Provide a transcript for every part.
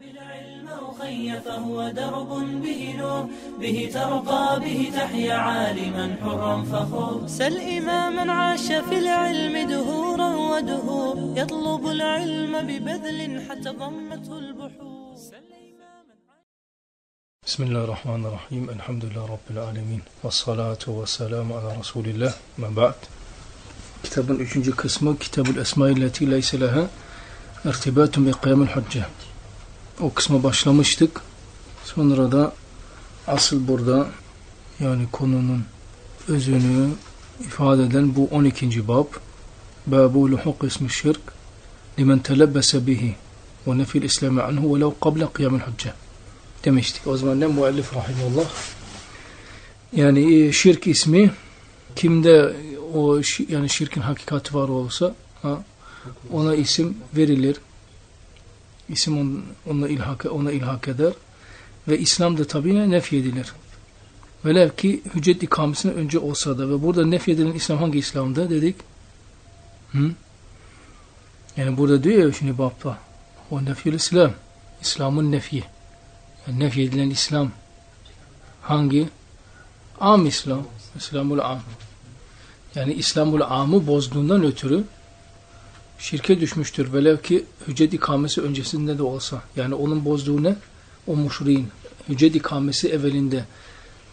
بالعلم أخي فهو درب به نور به ترقى به تحيا عالما حرا فخور. سل إماما عاش في العلم دهورا ودهور يطلب العلم ببذل حتى ضمته البحور. بسم الله الرحمن الرحيم الحمد لله رب العالمين والصلاة والسلام على رسول الله. ما بعد؟ كتاب 3 كسمه كتاب الأسماء التي ليس لها ارتباط بقيام الحجة. O kısma başlamıştık. Sonra da asıl burada yani konunun özünü ifade eden bu 12. bab. Babu luhuk ismi şirk limen telebbese bihi ve nefil islami anhu velev kable kıyamul hacce demiştik. O zaman ne müellif rahimullah yani e, şirk ismi kimde o yani şirkin hakikati var olsa ha, ona isim verilir. İsim on, onunla ilhak, ona ilhak eder. Ve İslam da tabi nef edilir. Velev ki hüccet ikamesine önce olsa da ve burada nef edilen İslam hangi İslam'da dedik? Hı? Yani burada diyor ya şimdi babda o nefyül İslam. İslam'ın nefyi. Yani nef edilen İslam hangi? Am İslam. İslamul am. Yani İslamul amı bozduğundan ötürü şirke düşmüştür. Velev ki hüccet ikamesi öncesinde de olsa. Yani onun bozduğu ne? O muşriğin. Hüccet ikamesi evvelinde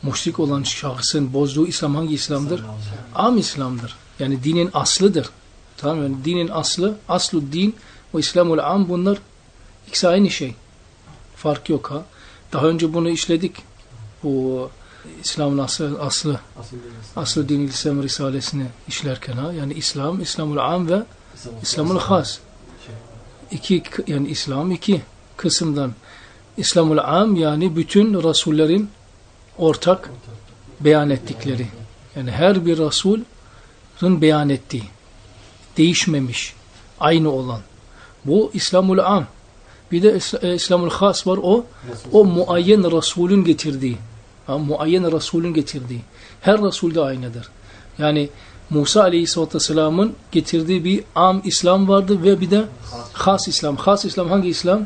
müşrik olan şahsın bozduğu İslam hangi İslam'dır? Am İslam'dır. Yani dinin aslıdır. Tamam mı? Yani dinin aslı, aslu din ve İslamul am bunlar ikisi aynı şey. Fark yok ha. Daha önce bunu işledik. Bu İslam'ın aslı, aslı, aslı din İslam Risalesini işlerken ha. Yani İslam, İslamul am ve İslamul has. İki, yani İslam iki kısımdan. İslamul am yani bütün Rasullerin ortak beyan ettikleri. Yani her bir Rasul'ün beyan ettiği. Değişmemiş. Aynı olan. Bu İslamul am. Bir de e, İslamul has var o. O muayyen Resulün getirdiği. Muayyen Resulün getirdiği. Her Resul de aynıdır. Yani Musa Aleyhisselatü Vesselam'ın getirdiği bir am İslam vardı ve bir de has İslam. Has İslam hangi İslam?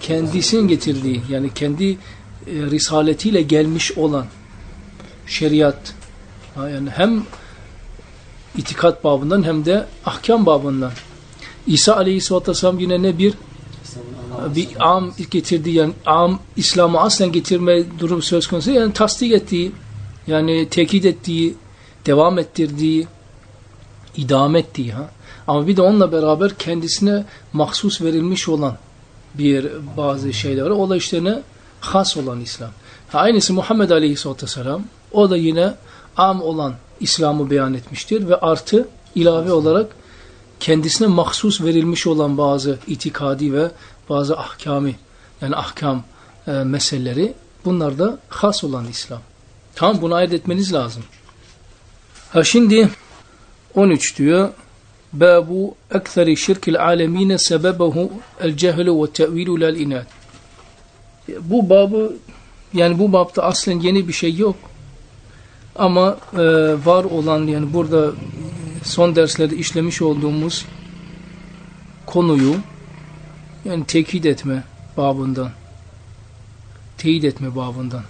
Kendisinin getirdiği yani kendi e, risaletiyle gelmiş olan şeriat. Yani hem itikat babından hem de ahkam babından. İsa Aleyhisselatü Vesselam yine ne bir bir am getirdiği yani am İslam'ı aslen getirme durumu söz konusu yani tasdik ettiği yani tekit ettiği devam ettirdiği idame ettiği ha ama bir de onunla beraber kendisine mahsus verilmiş olan bir bazı şeyler var. O da işte? Has olan İslam. Aynısı Muhammed Aleyhisselatü Vesselam o da yine am olan İslam'ı beyan etmiştir ve artı ilave olarak kendisine mahsus verilmiş olan bazı itikadi ve bazı ahkami yani ahkam e, meseleleri bunlar da has olan İslam. Tamam bunu ayırt etmeniz lazım. Ha şimdi 13 diyor Babu ektheri şirkil alemine sebebehu el cehlu ve te'vilu lel inat. Bu babı yani bu babda aslen yeni bir şey yok. Ama e, var olan yani burada son derslerde işlemiş olduğumuz konuyu yani tekit etme babından teyit etme babından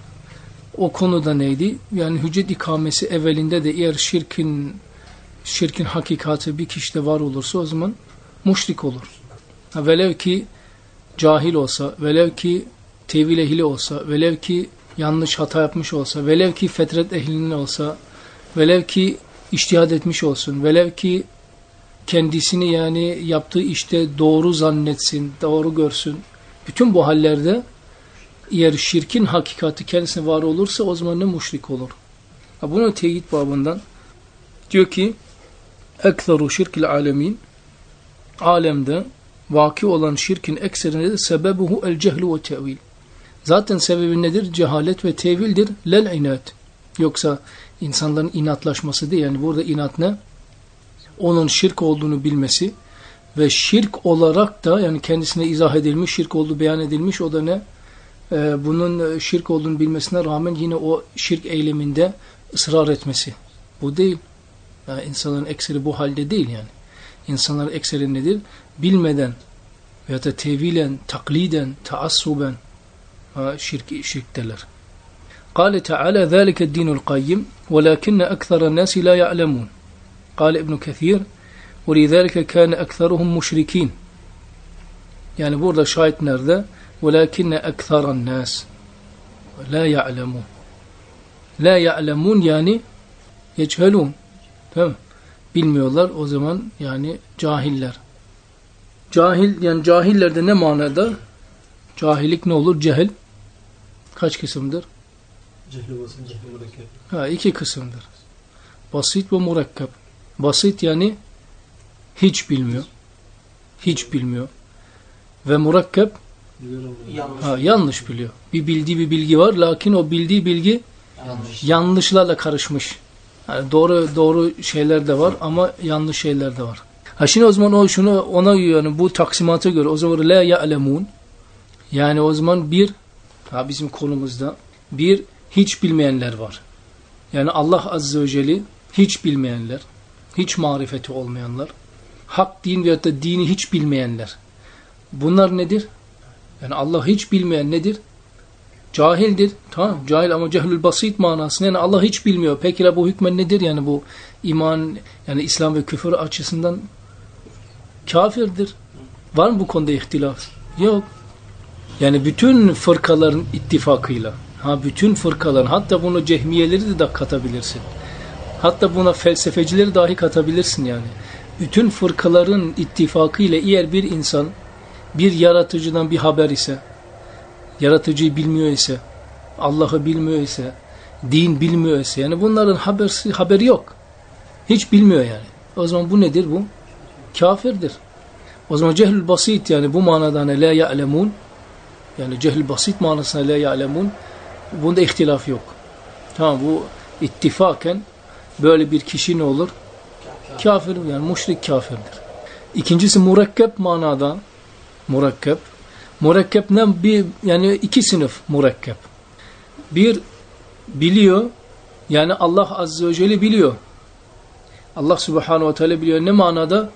o konuda neydi? Yani hüccet ikamesi evvelinde de eğer şirkin şirkin hakikati bir kişide var olursa o zaman muşrik olur. Ha, velev ki cahil olsa, velev ki tevil ehli olsa, velev ki yanlış hata yapmış olsa, velev ki fetret ehlinin olsa, velev ki iştihad etmiş olsun, velev ki kendisini yani yaptığı işte doğru zannetsin, doğru görsün. Bütün bu hallerde eğer şirkin hakikati kendisine var olursa o zaman ne müşrik olur. Bunu teyit babından diyor ki ekseru şirkil alemin alemde vaki olan şirkin ekserinde de sebebuhu el cehlu ve tevil. Zaten sebebi nedir? Cehalet ve tevildir. Lel inat. Yoksa insanların inatlaşması değil. Yani burada inat ne? Onun şirk olduğunu bilmesi ve şirk olarak da yani kendisine izah edilmiş, şirk olduğu beyan edilmiş o da ne? Ee, bunun şirk olduğunu bilmesine rağmen yine o şirk eyleminde ısrar etmesi. Bu değil. Yani insanların ekseri bu halde değil yani. İnsanların ekseri nedir? Bilmeden veya da tevilen, takliden, taassuben ha, şirk, şirkteler. قال تعالى ذلك الدين القيم ولكن أكثر الناس لا يعلمون قال ابن كثير ولذلك كان أكثرهم مشركين yani burada şahit nerede? وَلَكِنَّ اَكْثَرَ النَّاسِ لَا يَعْلَمُونَ La ya'lemun yani yeçhelun. Tamam Bilmiyorlar o zaman yani cahiller. Cahil yani cahillerde ne manada? Cahillik ne olur? Cehil. Kaç kısımdır? Cehli basın, cehli mürekkep. Ha iki kısımdır. Basit ve murakkab. Basit yani hiç bilmiyor. Hiç bilmiyor. Ve murakkab Biliyorum. Yanlış. ha, yanlış biliyor. Bir bildiği bir bilgi var lakin o bildiği bilgi Yanlış. yanlışlarla karışmış. Yani doğru doğru şeyler de var ama yanlış şeyler de var. Ha şimdi o zaman o şunu ona yani bu taksimata göre o zaman la ya'lemun yani o zaman bir ha bizim konumuzda bir hiç bilmeyenler var. Yani Allah azze ve celle hiç bilmeyenler, hiç marifeti olmayanlar, hak din veyahut da dini hiç bilmeyenler. Bunlar nedir? Yani Allah hiç bilmeyen nedir? Cahildir. Tamam cahil ama cehlül basit manasında yani Allah hiç bilmiyor. Peki bu hükmen nedir? Yani bu iman yani İslam ve küfür açısından kafirdir. Var mı bu konuda ihtilaf? Yok. Yani bütün fırkaların ittifakıyla ha bütün fırkaların hatta bunu cehmiyeleri de katabilirsin. Hatta buna felsefecileri dahi katabilirsin yani. Bütün fırkaların ittifakıyla eğer bir insan bir yaratıcıdan bir haber ise yaratıcıyı bilmiyor ise, Allah'ı bilmiyor ise, din bilmiyor ise, yani bunların habersi, haberi yok. Hiç bilmiyor yani. O zaman bu nedir bu? Kafirdir. O zaman cehlül basit yani bu manada hani la ya'lemun yani cehl basit manasına la ya'lemun bunda ihtilaf yok. Tamam bu ittifaken böyle bir kişi ne olur? Kafir yani müşrik kafirdir. İkincisi murakkep manada murakkep Murakkep ne? Bir, yani iki sınıf murakkep. Bir biliyor yani Allah Azze ve Celle biliyor. Allah Subhanahu ve Teala biliyor. Ne manada?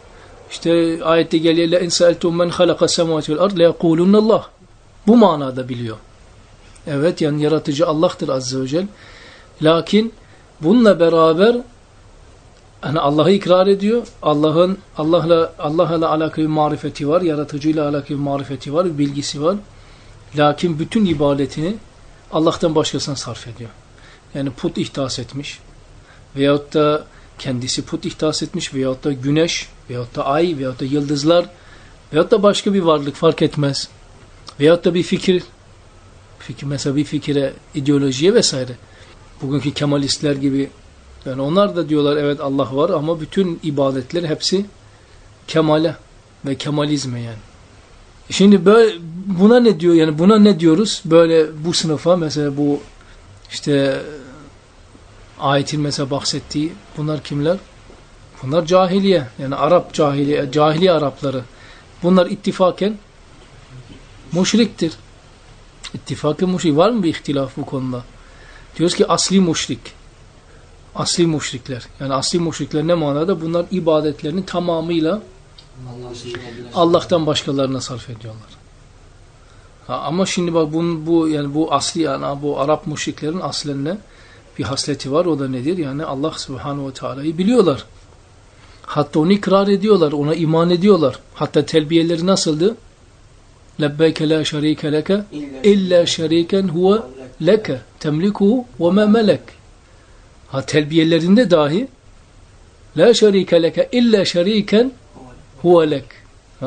İşte ayette geliyor la in sa'altum men halaka semawati vel ard la Allah. Bu manada biliyor. Evet yani yaratıcı Allah'tır Azze ve Celle. Lakin bununla beraber hani Allah'ı ikrar ediyor. Allah'ın Allah'la Allah'la alakalı bir marifeti var, yaratıcıyla alakalı bir marifeti var, bir bilgisi var. Lakin bütün ibadetini Allah'tan başkasına sarf ediyor. Yani put ihdas etmiş veyahut da kendisi put ihdas etmiş veyahut da güneş veyahut da ay veyahut da yıldızlar veyahut da başka bir varlık fark etmez. Veyahut da bir fikir fikir mesela bir fikire, ideolojiye vesaire. Bugünkü kemalistler gibi yani onlar da diyorlar evet Allah var ama bütün ibadetler hepsi kemale ve kemalizme yani. Şimdi böyle buna ne diyor yani buna ne diyoruz? Böyle bu sınıfa mesela bu işte ayetin mesela bahsettiği bunlar kimler? Bunlar cahiliye yani Arap cahiliye, cahiliye Arapları. Bunlar ittifaken müşriktir. İttifakı müşrik. Var mı bir ihtilaf bu konuda? Diyoruz ki asli müşrik. Asli müşrikler. Yani asli müşrikler ne manada? Bunlar ibadetlerini tamamıyla Allah'tan başkalarına sarf ediyorlar. Ha, ama şimdi bak bunun, bu yani bu asli yani bu Arap müşriklerin aslenine bir hasleti var. O da nedir? Yani Allah Subhanahu ve Teala'yı biliyorlar. Hatta onu ikrar ediyorlar. Ona iman ediyorlar. Hatta telbiyeleri nasıldı? Lebbeyke la şerike leke illa şeriken huve leke temlikuhu ve me melek. Ha telbiyelerinde dahi la şerike leke illa şeriken huve lek.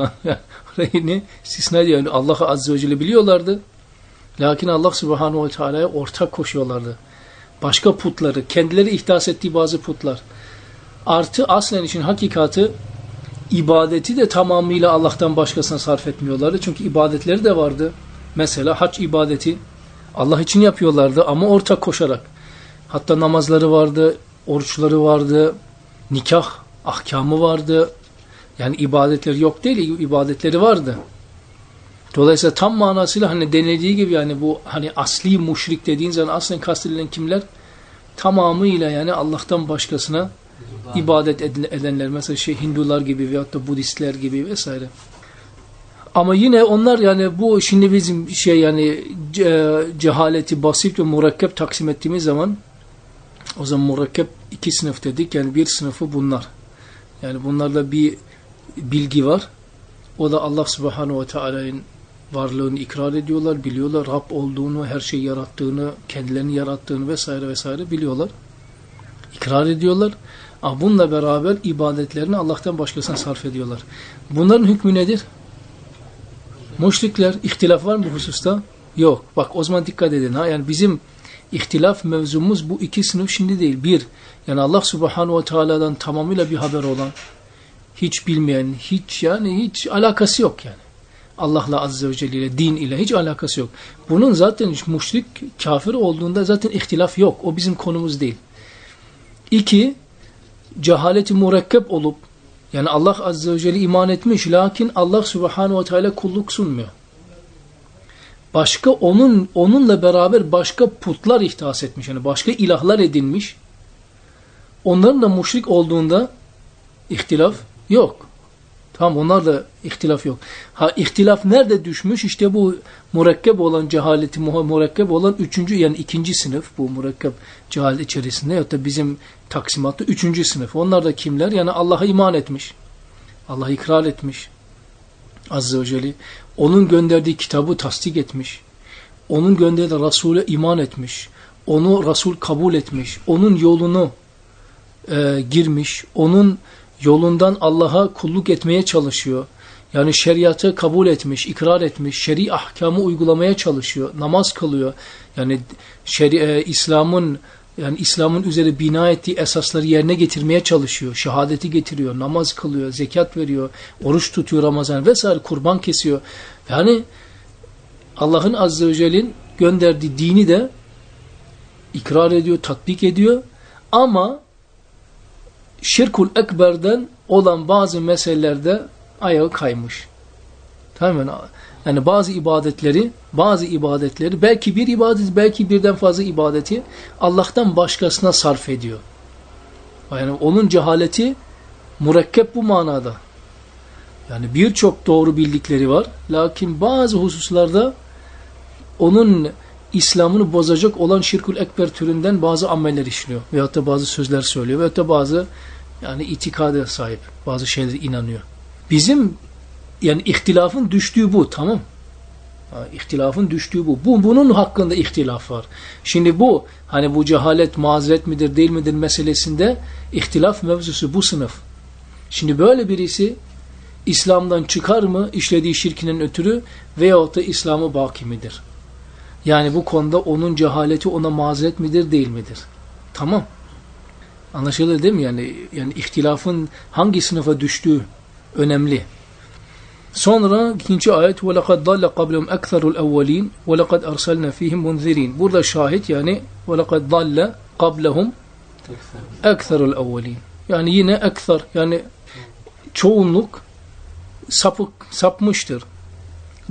Orayı istisna diyor. Yani Allah'ı Azze ve Celle biliyorlardı. Lakin Allah Subhanahu ve Teala'ya ortak koşuyorlardı. Başka putları, kendileri ihdas ettiği bazı putlar. Artı aslen için hakikati ibadeti de tamamıyla Allah'tan başkasına sarf etmiyorlardı. Çünkü ibadetleri de vardı. Mesela hac ibadeti Allah için yapıyorlardı ama ortak koşarak. Hatta namazları vardı, oruçları vardı, nikah ahkamı vardı. Yani ibadetleri yok değil, ibadetleri vardı. Dolayısıyla tam manasıyla hani denildiği gibi yani bu hani asli müşrik dediğin zaman aslen kastedilen kimler? Tamamıyla yani Allah'tan başkasına ibadet edenler. Mesela şey Hindular gibi veyahut da Budistler gibi vesaire. Ama yine onlar yani bu şimdi bizim şey yani ce- cehaleti basit ve murakkep taksim ettiğimiz zaman o zaman murakkep iki sınıf dedik. Yani bir sınıfı bunlar. Yani bunlarda bir bilgi var. O da Allah subhanahu ve teala'nın varlığını ikrar ediyorlar, biliyorlar. Rab olduğunu, her şeyi yarattığını, kendilerini yarattığını vesaire vesaire biliyorlar. İkrar ediyorlar. Ama bununla beraber ibadetlerini Allah'tan başkasına sarf ediyorlar. Bunların hükmü nedir? Müşrikler, ihtilaf var mı bu hususta? Yok. Bak o zaman dikkat edin. Ha? Yani bizim ihtilaf mevzumuz bu iki sınıf şimdi değil. Bir, yani Allah subhanahu ve teala'dan tamamıyla bir haber olan, hiç bilmeyen, hiç yani hiç alakası yok yani. Allah'la azze ve celle ile, din ile hiç alakası yok. Bunun zaten müşrik, kafir olduğunda zaten ihtilaf yok. O bizim konumuz değil. İki, cehaleti mürekkep olup, yani Allah azze ve celle iman etmiş, lakin Allah subhanahu ve teala kulluk sunmuyor. Başka onun onunla beraber başka putlar ihtas etmiş, yani başka ilahlar edinmiş. Onların da müşrik olduğunda ihtilaf yok. Tamam onlar da ihtilaf yok. Ha ihtilaf nerede düşmüş? İşte bu mürekkep olan cehaleti mürekkep olan üçüncü yani ikinci sınıf bu mürekkep cehalet içerisinde ya da bizim taksimatta üçüncü sınıf. Onlar da kimler? Yani Allah'a iman etmiş. Allah'a ikrar etmiş. Azze ve Celle. Onun gönderdiği kitabı tasdik etmiş. Onun gönderdiği Resul'e iman etmiş. Onu Resul kabul etmiş. Onun yolunu e, girmiş. Onun yolundan Allah'a kulluk etmeye çalışıyor. Yani şeriatı kabul etmiş, ikrar etmiş, şer'i ahkamı uygulamaya çalışıyor, namaz kılıyor. Yani e, İslam'ın yani İslam'ın üzeri bina ettiği esasları yerine getirmeye çalışıyor. Şehadeti getiriyor, namaz kılıyor, zekat veriyor, oruç tutuyor Ramazan vesaire kurban kesiyor. Yani Allah'ın azze ve celle'nin gönderdiği dini de ikrar ediyor, tatbik ediyor. Ama şirkul ekberden olan bazı meselelerde ayağı kaymış. Tamam mı? Yani bazı ibadetleri, bazı ibadetleri belki bir ibadet, belki birden fazla ibadeti Allah'tan başkasına sarf ediyor. Yani onun cehaleti mürekkep bu manada. Yani birçok doğru bildikleri var. Lakin bazı hususlarda onun İslam'ını bozacak olan şirkül ekber türünden bazı ameller işliyor. Veyahut da bazı sözler söylüyor. Veyahut da bazı yani itikada sahip. Bazı şeylere inanıyor. Bizim yani ihtilafın düştüğü bu tamam. İhtilafın düştüğü bu. bu. Bunun hakkında ihtilaf var. Şimdi bu hani bu cehalet mazeret midir değil midir meselesinde ihtilaf mevzusu bu sınıf. Şimdi böyle birisi İslam'dan çıkar mı işlediği şirkinin ötürü veyahut da İslam'ı baki midir? Yani bu konuda onun cehaleti ona mazeret midir değil midir? Tamam. Anlaşıldı değil mi? Yani yani ihtilafın hangi sınıfa düştüğü önemli. Sonra ikinci ayet وَلَقَدْ ضَلَّ قَبْلَهُمْ اَكْثَرُ الْاَوَّلِينَ وَلَقَدْ أَرْسَلْنَا ف۪يهِمْ مُنْذِر۪ينَ Burada şahit yani وَلَقَدْ ضَلَّ قَبْلَهُمْ اَكْثَرُ الْاَوَّلِينَ Yani yine ekthar yani çoğunluk sapık, sapmıştır.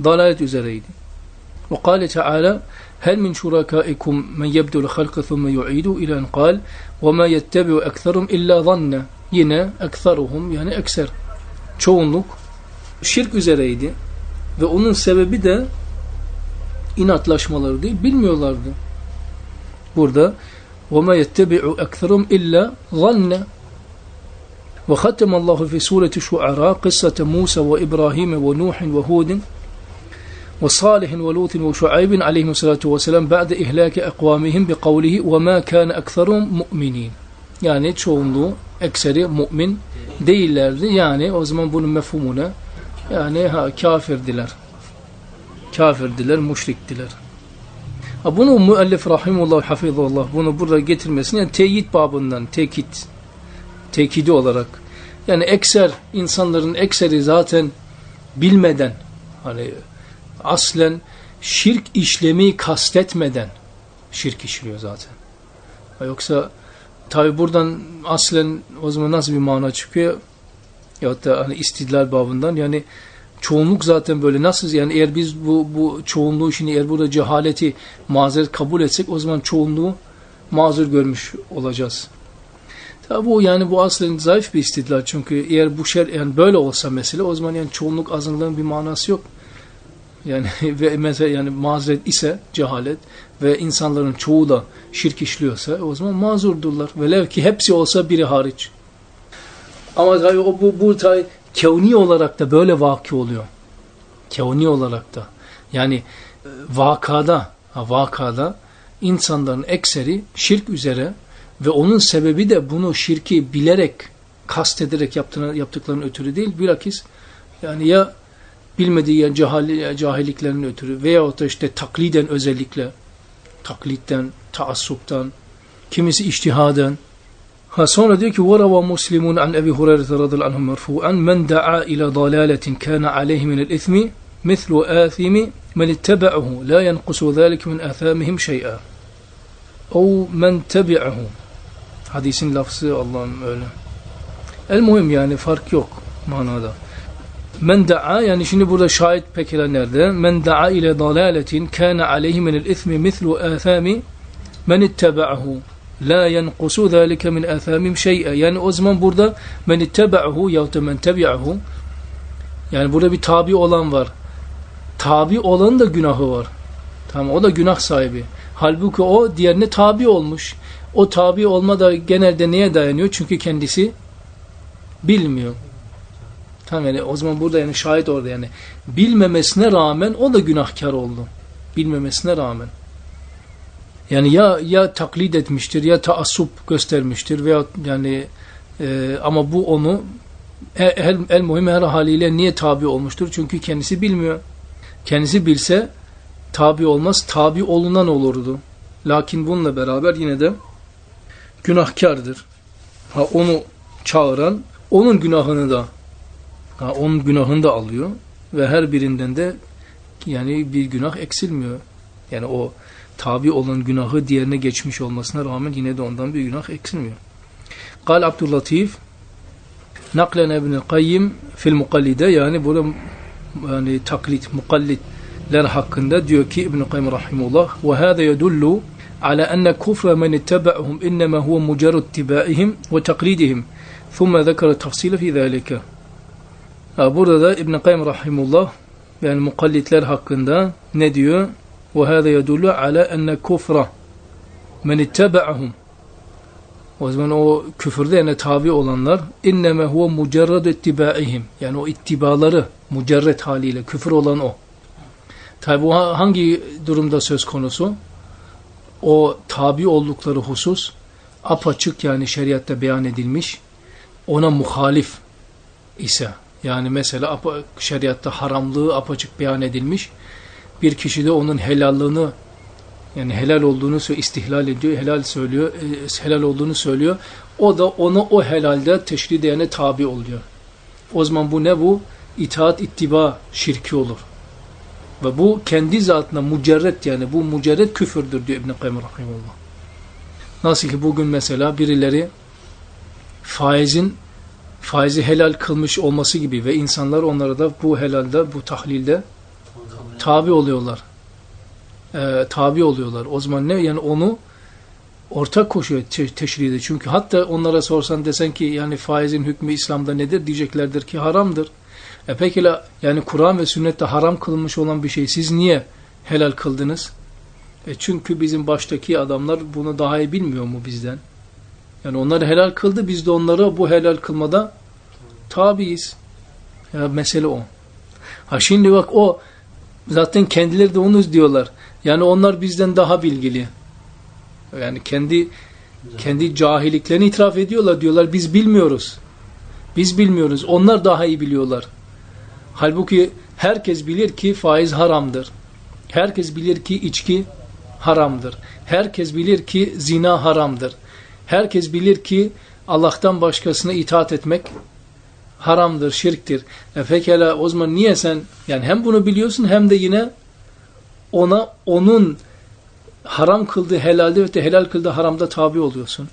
Dalalet üzereydi. وقال تعالى هل من شركائكم من يبدو الخلق ثم يعيده إلى أن قال وما يتبع أكثرهم إلا ظن yine ekseruhum yani ekser çoğunluk şirk üzereydi ve onun sebebi de inatlaşmaları değil bilmiyorlardı. Burada وَمَا يَتَّبِعُ أَكْثَرُمْ إِلَّا ظَنَّ وختم الله في سورة الشعراء قصة موسى وإبراهيم ونوح وهود وصالح ولوط وشعيب عليهم الصلاة والسلام بعد إهلاك أقوامهم بقوله وما كان أكثرهم مؤمنين yani çoğunluğu ekseri mümin değillerdi. Yani o zaman bunun mefhumuna yani ha, kafirdiler. Kafirdiler, müşriktiler. Ha, bunu müellif rahimullah hafizullah bunu burada getirmesini yani teyit babından tekit tekidi olarak yani ekser insanların ekseri zaten bilmeden hani aslen şirk işlemi kastetmeden şirk işliyor zaten. Yoksa tabi buradan aslen o zaman nasıl bir mana çıkıyor? Ya da hani istidlal babından yani çoğunluk zaten böyle nasıl yani eğer biz bu bu çoğunluğu şimdi eğer burada cehaleti mazeret kabul etsek o zaman çoğunluğu mazur görmüş olacağız. Tabi bu yani bu aslen zayıf bir istidlal çünkü eğer bu şer yani böyle olsa mesela o zaman yani çoğunluk azınlığın bir manası yok. yani ve mesela yani mazeret ise cehalet ve insanların çoğu da şirk işliyorsa o zaman mazurdurlar. Velev ki hepsi olsa biri hariç. Ama o bu, bu kevni olarak da böyle vaki oluyor. Kevni olarak da. Yani e, vakada, vakada insanların ekseri şirk üzere ve onun sebebi de bunu şirki bilerek, kastederek yaptığına, yaptıklarının ötürü değil. Bilakis yani ya bilmediği yani cahil, cahilliklerin ötürü veyahut da işte takliden özellikle taklitten, taassuptan, kimisi iştihaden. Ha sonra diyor ki وَرَوَى مُسْلِمُونَ عَنْ أَبِي هُرَيْرَةَ رَضِي اللّٰهُ عَنْهُ مَرْفُوعًا مَنْ دَعَا إِلَى ضَلَالَةٍ كَانَ عَلَيْهِ مِنَ الْإِثْمِ مثل آثم من اتبعه لا ينقص ذلك من آثامهم شيئا أو من تبعه Hadisin lafzı Allah'ım öyle. El muhim yani fark yok manada. Men da'a yani şimdi burada şahit pekala nerede? Men da'a ile dalaletin kana aleyhi minel ismi mislu athami men ittaba'ahu la yenqusu zalike min athamim şey'e. Yani o zaman burada men ittaba'ahu yahut da men tabi'ahu yani burada bir tabi olan var. Tabi olan da günahı var. Tamam o da günah sahibi. Halbuki o diğerine tabi olmuş. O tabi olma da genelde neye dayanıyor? Çünkü kendisi bilmiyor. Tamam yani o zaman burada yani şahit orada yani bilmemesine rağmen o da günahkar oldu. Bilmemesine rağmen. Yani ya ya taklit etmiştir ya taassup göstermiştir veya yani e, ama bu onu el, el muhim her haliyle niye tabi olmuştur? Çünkü kendisi bilmiyor. Kendisi bilse tabi olmaz, tabi olunan olurdu. Lakin bununla beraber yine de günahkardır. Ha onu çağıran onun günahını da ha, onun günahını da alıyor ve her birinden de yani bir günah eksilmiyor. Yani o tabi olan günahı diğerine geçmiş olmasına rağmen yine de ondan bir günah eksilmiyor. Kal Abdüllatif naklen Ebnül Kayyim fil mukallide yani burada yani taklit, mukallitler hakkında diyor ki İbn-i Kayyum Rahimullah ve hâde yedullu ala enne kufre men ittebe'hum inneme huve mucerru ittibaihim ve taklidihim thumme zekere tafsile fi zâlike burada da İbn-i Kayyum Rahimullah yani mukallitler hakkında ne diyor? Hâzâ yedullu ala enne kufra men ittebe'ahum o zaman o küfürde yani tabi olanlar inneme huve mucerred ittibaihim yani o ittibaları mucerred haliyle küfür olan o. Tabi bu hangi durumda söz konusu? O tabi oldukları husus apaçık yani şeriatta beyan edilmiş ona muhalif ise yani mesela şeriatta haramlığı apaçık beyan edilmiş bir kişi de onun helallığını yani helal olduğunu istihlal ediyor, helal söylüyor, e, helal olduğunu söylüyor. O da onu o helalde teşri diyene tabi oluyor. O zaman bu ne bu? İtaat ittiba şirki olur. Ve bu kendi zatına mucerret yani bu mucerret küfürdür diyor İbn-i Kayyum. Nasıl ki bugün mesela birileri faizin faizi helal kılmış olması gibi ve insanlar onlara da bu helalde, bu tahlilde tabi oluyorlar e, tabi oluyorlar. O zaman ne? Yani onu ortak koşuyor te teşride. Çünkü hatta onlara sorsan desen ki yani faizin hükmü İslam'da nedir? Diyeceklerdir ki haramdır. E peki yani Kur'an ve sünnette haram kılınmış olan bir şey siz niye helal kıldınız? E çünkü bizim baştaki adamlar bunu daha iyi bilmiyor mu bizden? Yani onları helal kıldı biz de onları bu helal kılmada tabiiz. Ya mesele o. Ha şimdi bak o zaten kendileri de onu diyorlar. Yani onlar bizden daha bilgili. Yani kendi kendi cahilliklerini itiraf ediyorlar. Diyorlar biz bilmiyoruz. Biz bilmiyoruz. Onlar daha iyi biliyorlar. Halbuki herkes bilir ki faiz haramdır. Herkes bilir ki içki haramdır. Herkes bilir ki zina haramdır. Herkes bilir ki Allah'tan başkasına itaat etmek haramdır, şirktir. E pekala o zaman niye sen yani hem bunu biliyorsun hem de yine ona onun haram kıldığı helalde ve helal kıldığı haramda tabi oluyorsun.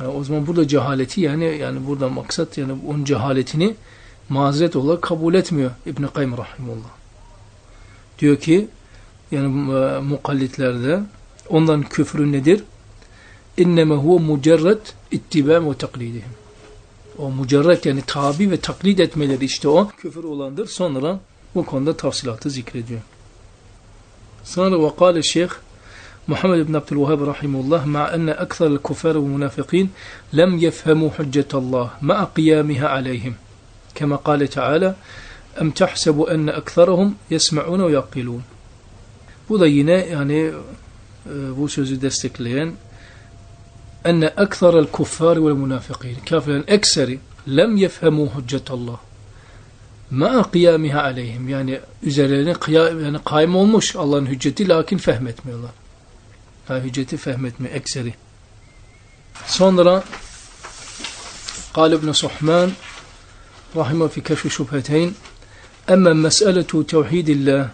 Yani o zaman burada cehaleti yani yani burada maksat yani onun cehaletini mazeret olarak kabul etmiyor İbn Kayyim rahimullah. Diyor ki yani e, mukallitlerde ondan küfrü nedir? İnneme huve mucerret ittiba ve taklidihim. O mucerret yani tabi ve taklit etmeleri işte o küfür olandır. Sonra bu konuda tafsilatı zikrediyor. Sonra ve kâle şeyh محمد بن عبد الوهاب رحمه الله مع أن أكثر الكفار والمنافقين لم يفهموا حجة الله مع قيامها عليهم كما قال تعالى أم تحسب أن أكثرهم يسمعون ويقلون Bu da yine yani e, bu sözü destekleyen أن أكثر الكفار والمنافقين كافرا أكثر لم يفهموا حجة الله ما قيامها عليهم يعني üzerine قيام yani قائم olmuş Allah'ın hücceti lakin fehmetmiyorlar. Ha فهمت من ekseri. Sonra قال ابن صحمان رحمه في كشف شبهتين أما مسألة توحيد الله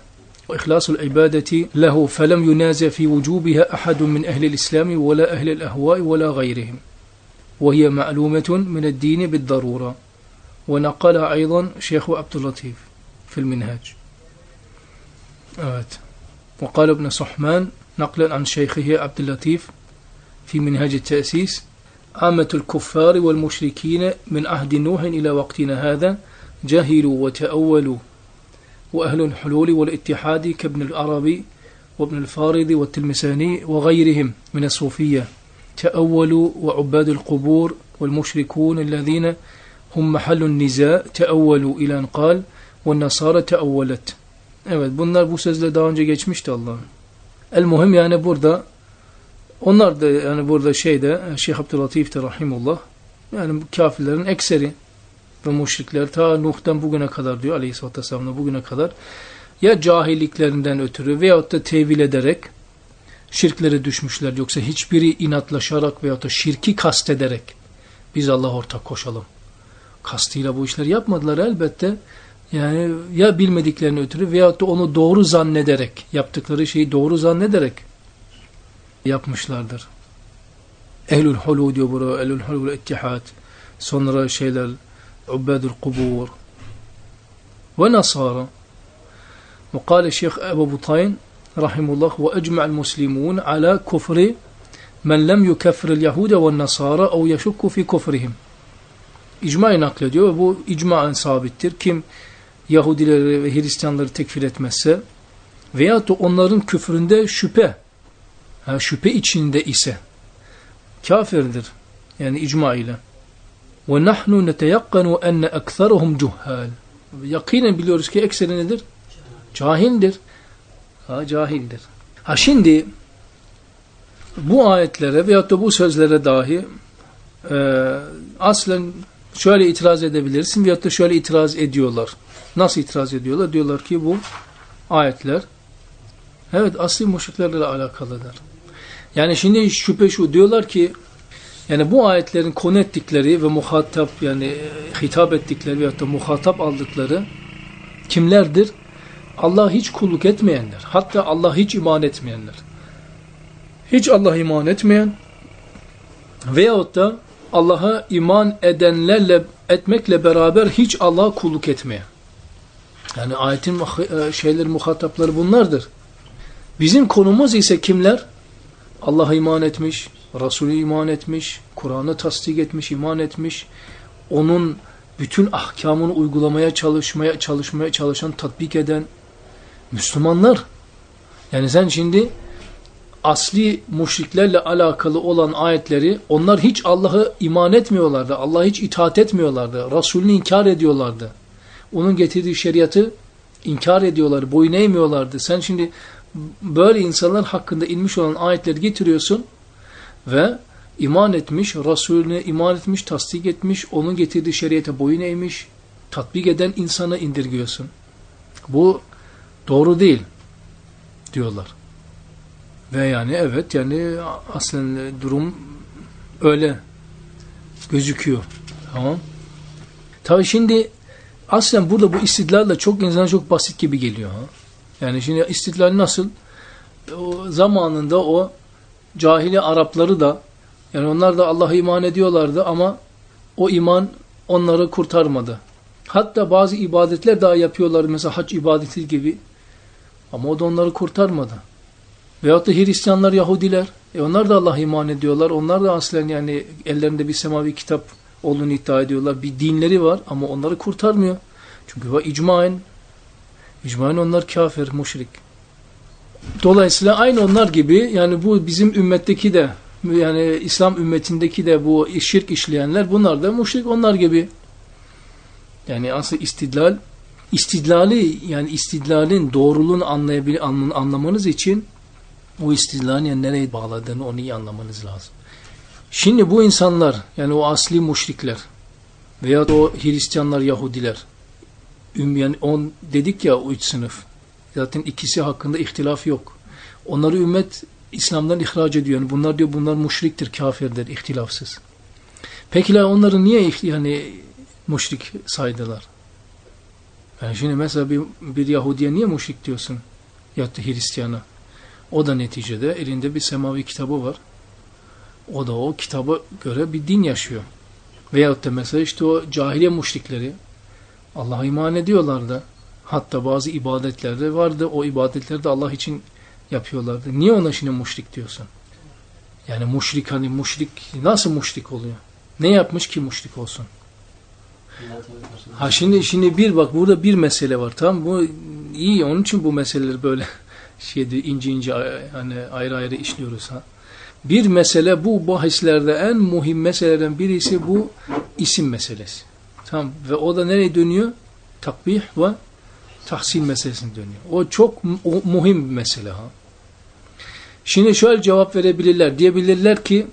وإخلاص العبادة له فلم ينازع في وجوبها أحد من أهل الإسلام ولا أهل الأهواء ولا غيرهم. وهي معلومة من الدين بالضرورة. ونقلها أيضا شيخ عبد اللطيف في المنهاج. آت. وقال ابن صحمان نقلا عن شيخه عبد اللطيف في منهاج التأسيس عامة الكفار والمشركين من عهد نوح إلى وقتنا هذا جهلوا وتأولوا وأهل الحلول والاتحاد كابن العربي وابن الفارض والتلمساني وغيرهم من الصوفية. تأولوا وعباد القبور والمشركون الذين هم محل النزاع. تأولوا إلى أن قال والنصارى تأولت. Evet bunlar bu sözle daha önce geçmişti Allah'ın. El muhim yani burada onlar da yani burada şeyde Şeyh Abdülatif de rahimullah yani kafirlerin ekseri. Ve müşrikler ta Nuh'tan bugüne kadar diyor Aleyhisselatü Vesselam'da bugüne kadar ya cahilliklerinden ötürü veyahut da tevil ederek şirklere düşmüşler yoksa hiçbiri inatlaşarak veyahut da şirki kastederek biz Allah ortak koşalım. Kastıyla bu işleri yapmadılar elbette. Yani ya bilmediklerini ötürü veyahut da onu doğru zannederek yaptıkları şeyi doğru zannederek yapmışlardır. Ehlül hulu diyor burada. Ehlül hulu ittihad. Sonra şeyler Ubbadul kubur ve Nasara. وقال الشيخ أبو بطين رحمه الله وأجمع المسلمون على كفر من لم يكفر اليهود والنصارى أو يشك في كفرهم İcmayı naklediyor ve bu icmaen sabittir. Kim Yahudileri ve Hristiyanları tekfir etmezse veya da onların küfründe şüphe ha, şüphe içinde ise kafirdir. Yani icma ile. Ve nahnu neteyakkanu enne ekseruhum cuhal. Yakinen biliyoruz ki ekseri nedir? Cahildir. Ha, cahildir. Ha şimdi bu ayetlere veyahut da bu sözlere dahi e, aslen şöyle itiraz edebilirsin veyahut da şöyle itiraz ediyorlar. Nasıl itiraz ediyorlar? Diyorlar ki bu ayetler evet asli müşriklerle alakalıdır. Yani şimdi şüphe şu diyorlar ki yani bu ayetlerin konu ettikleri ve muhatap yani hitap ettikleri veyahut da muhatap aldıkları kimlerdir? Allah hiç kulluk etmeyenler. Hatta Allah hiç iman etmeyenler. Hiç Allah iman etmeyen veyahut da Allah'a iman edenlerle etmekle beraber hiç Allah'a kulluk etmeyen. Yani ayetin şeyler muhatapları bunlardır. Bizim konumuz ise kimler? Allah'a iman etmiş, Resulü iman etmiş, Kur'an'ı tasdik etmiş, iman etmiş, onun bütün ahkamını uygulamaya çalışmaya çalışmaya çalışan, tatbik eden Müslümanlar. Yani sen şimdi asli müşriklerle alakalı olan ayetleri onlar hiç Allah'ı iman etmiyorlardı. Allah'a hiç itaat etmiyorlardı. Resulünü inkar ediyorlardı. Onun getirdiği şeriatı inkar ediyorlar, boyun eğmiyorlardı. Sen şimdi böyle insanlar hakkında inmiş olan ayetleri getiriyorsun ve iman etmiş, Resulüne iman etmiş, tasdik etmiş, onun getirdiği şeriate boyun eğmiş, tatbik eden insana indirgiyorsun. Bu doğru değil diyorlar. Ve yani evet yani aslında durum öyle gözüküyor. Tamam. Tabi şimdi aslen burada bu istidlal da çok insana çok basit gibi geliyor. Yani şimdi istidlal nasıl? O zamanında o cahili Arapları da yani onlar da Allah'a iman ediyorlardı ama o iman onları kurtarmadı. Hatta bazı ibadetler daha yapıyorlar mesela hac ibadeti gibi ama o da onları kurtarmadı. Veyahut da Hristiyanlar, Yahudiler e onlar da Allah'a iman ediyorlar. Onlar da aslen yani ellerinde bir semavi kitap olduğunu iddia ediyorlar. Bir dinleri var ama onları kurtarmıyor. Çünkü ve icmaen İcmaen onlar kafir, müşrik. Dolayısıyla aynı onlar gibi yani bu bizim ümmetteki de yani İslam ümmetindeki de bu şirk işleyenler bunlar da müşrik onlar gibi. Yani aslında istidlal istidlali yani istidlalin doğruluğunu anlayabil anlamanız için o istidlalin yani nereye bağladığını onu iyi anlamanız lazım. Şimdi bu insanlar yani o asli müşrikler veya o Hristiyanlar, Yahudiler yani on dedik ya o üç sınıf. Zaten ikisi hakkında ihtilaf yok. Onları ümmet İslam'dan ihraç ediyor. Yani bunlar diyor bunlar müşriktir, kafirdir, ihtilafsız. Peki onları niye yani müşrik saydılar? Yani şimdi mesela bir, bir Yahudiye niye müşrik diyorsun? Ya da Hristiyana. O da neticede elinde bir semavi kitabı var. O da o kitaba göre bir din yaşıyor. Veyahut da mesela işte o cahiliye müşrikleri Allah'a iman ediyorlar da hatta bazı ibadetlerde vardı. O ibadetleri de Allah için yapıyorlardı. Niye ona şimdi müşrik diyorsun? Yani müşrik hani müşrik nasıl müşrik oluyor? Ne yapmış ki müşrik olsun? Ha şimdi şimdi bir bak burada bir mesele var tamam bu iyi onun için bu meseleleri böyle şeyde ince ince hani ayrı ayrı işliyoruz ha. Bir mesele bu bahislerde en muhim meseleden birisi bu isim meselesi. Tamam ve o da nereye dönüyor? Takbih ve tahsil meselesine dönüyor. O çok o, muhim bir mesele ha. Şimdi şöyle cevap verebilirler. Diyebilirler ki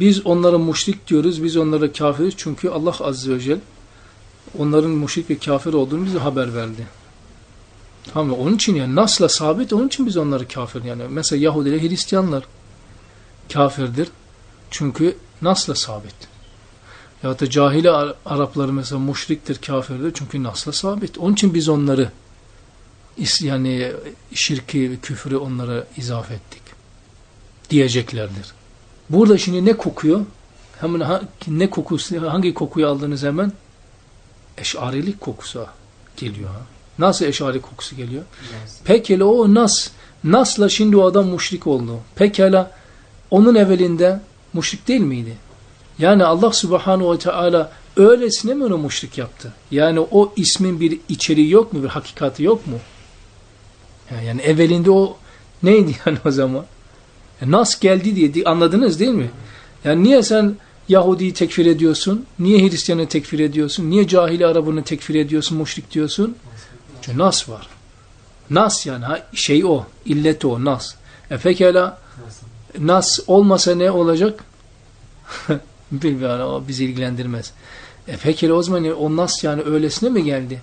biz onlara müşrik diyoruz, biz onlara kafiriz çünkü Allah Azze ve Celle onların müşrik ve kafir olduğunu bize haber verdi. Tamam Onun için yani nasla sabit, onun için biz onları kafir yani. Mesela Yahudiler, Hristiyanlar kafirdir. Çünkü nasla sabit. Ya da cahili Arapları mesela müşriktir, kafirdir. Çünkü nasla sabit. Onun için biz onları yani şirki küfrü onlara izaf ettik. Diyeceklerdir. Burada şimdi ne kokuyor? Hemen ne kokusu, hangi kokuyu aldınız hemen? Eşarilik kokusu geliyor. Ha? Nasıl eşari kokusu geliyor? Pekala o nas. Nasla şimdi o adam müşrik oldu. Pekala onun evvelinde müşrik değil miydi? Yani Allah subhanahu ve teala öylesine mi onu müşrik yaptı? Yani o ismin bir içeriği yok mu? Bir hakikati yok mu? Yani evvelinde o neydi yani o zaman? Nas geldi diye anladınız değil mi? Yani niye sen Yahudi'yi tekfir ediyorsun? Niye Hristiyan'ı tekfir ediyorsun? Niye cahili Arabını tekfir ediyorsun, müşrik diyorsun? Çünkü nas var. Nas yani şey o, illet o, nas. E pekala nas olmasa ne olacak? Bilmiyorum o bizi ilgilendirmez. E pekala o zaman o nas yani öylesine mi geldi?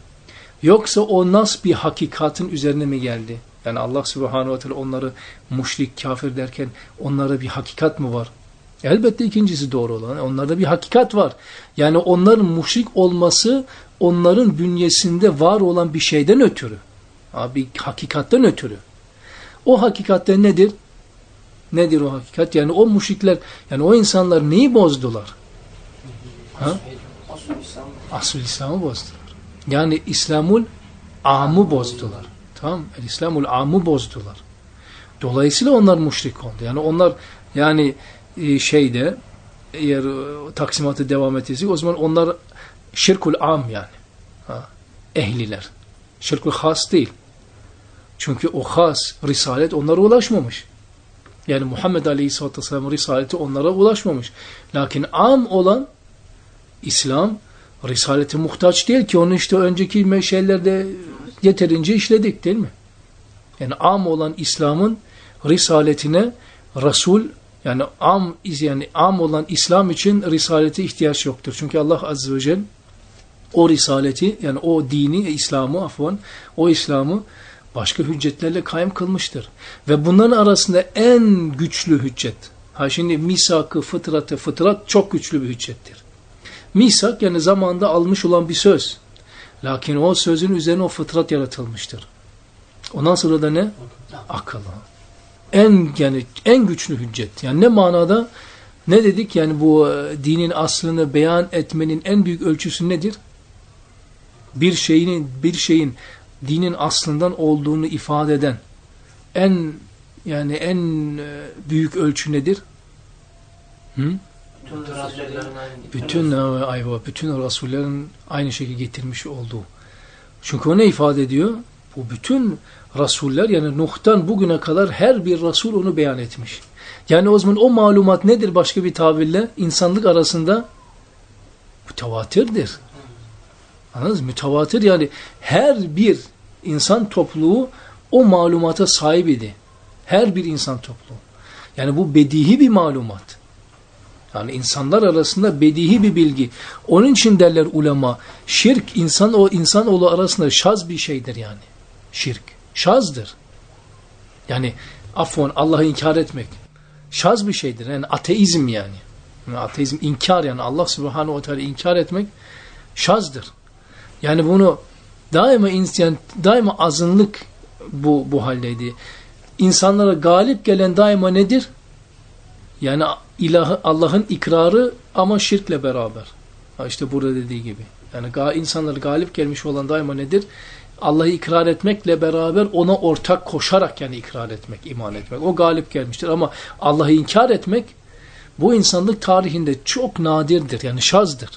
Yoksa o nas bir hakikatin üzerine mi geldi? Yani Allah subhanahu ve teala onları müşrik, kafir derken onlara bir hakikat mı var? Elbette ikincisi doğru olan. Onlarda bir hakikat var. Yani onların müşrik olması onların bünyesinde var olan bir şeyden ötürü. Bir hakikatten ötürü. O hakikatte nedir? Nedir o hakikat? Yani o müşrikler, yani o insanlar neyi bozdular? Ha? Asıl İslam'ı bozdular. Yani İslamul amı bozdular. Tamam İslamul amı bozdular. Dolayısıyla onlar müşrik oldu. Yani onlar yani e, şeyde eğer e, taksimatı devam ettirsek o zaman onlar şirkul am yani. Ha, ehliler. Şirkul has değil. Çünkü o has, risalet onlara ulaşmamış. Yani Muhammed Aleyhisselatü Vesselam risaleti onlara ulaşmamış. Lakin am olan İslam risalete muhtaç değil ki onu işte önceki şeylerde yeterince işledik değil mi? Yani am olan İslam'ın risaletine Resul yani am yani am olan İslam için risalete ihtiyaç yoktur. Çünkü Allah azze ve celle o risaleti yani o dini İslam'ı afwan o İslam'ı başka hüccetlerle kayım kılmıştır. Ve bunların arasında en güçlü hüccet. Ha şimdi misakı, fıtratı, fıtrat çok güçlü bir hüccettir. Misak yani zamanda almış olan bir söz. Lakin o sözün üzerine o fıtrat yaratılmıştır. Ondan sonra da ne? Akıl. En yani en güçlü hüccet. Yani ne manada? Ne dedik yani bu e, dinin aslını beyan etmenin en büyük ölçüsü nedir? Bir şeyin bir şeyin dinin aslından olduğunu ifade eden en yani en e, büyük ölçü nedir? Hı? Bütün ayva, bütün rasullerin aynı şekilde getirmiş olduğu. Çünkü o ne ifade ediyor? Bu bütün rasuller yani Nuh'tan bugüne kadar her bir rasul onu beyan etmiş. Yani o zaman o malumat nedir başka bir tabirle? İnsanlık arasında mütevatirdir. Anladınız mı? Mütevatir yani her bir insan topluluğu o malumata sahip idi. Her bir insan topluluğu. Yani bu bedihi bir malumat. Yani insanlar arasında bedihi bir bilgi. Onun için derler ulema, şirk insan o insanoğlu arasında şaz bir şeydir yani. Şirk. Şazdır. Yani afon Allah'ı inkar etmek. Şaz bir şeydir. Yani ateizm yani. yani ateizm inkar yani Allah subhanahu ve teala inkar etmek şazdır. Yani bunu daima insan daima azınlık bu bu haldeydi. İnsanlara galip gelen daima nedir? Yani ilahı Allah'ın ikrarı ama şirkle beraber. Ha işte burada dediği gibi. Yani ga, insanlar galip gelmiş olan daima nedir? Allah'ı ikrar etmekle beraber ona ortak koşarak yani ikrar etmek, iman etmek. O galip gelmiştir ama Allah'ı inkar etmek bu insanlık tarihinde çok nadirdir. Yani şazdır.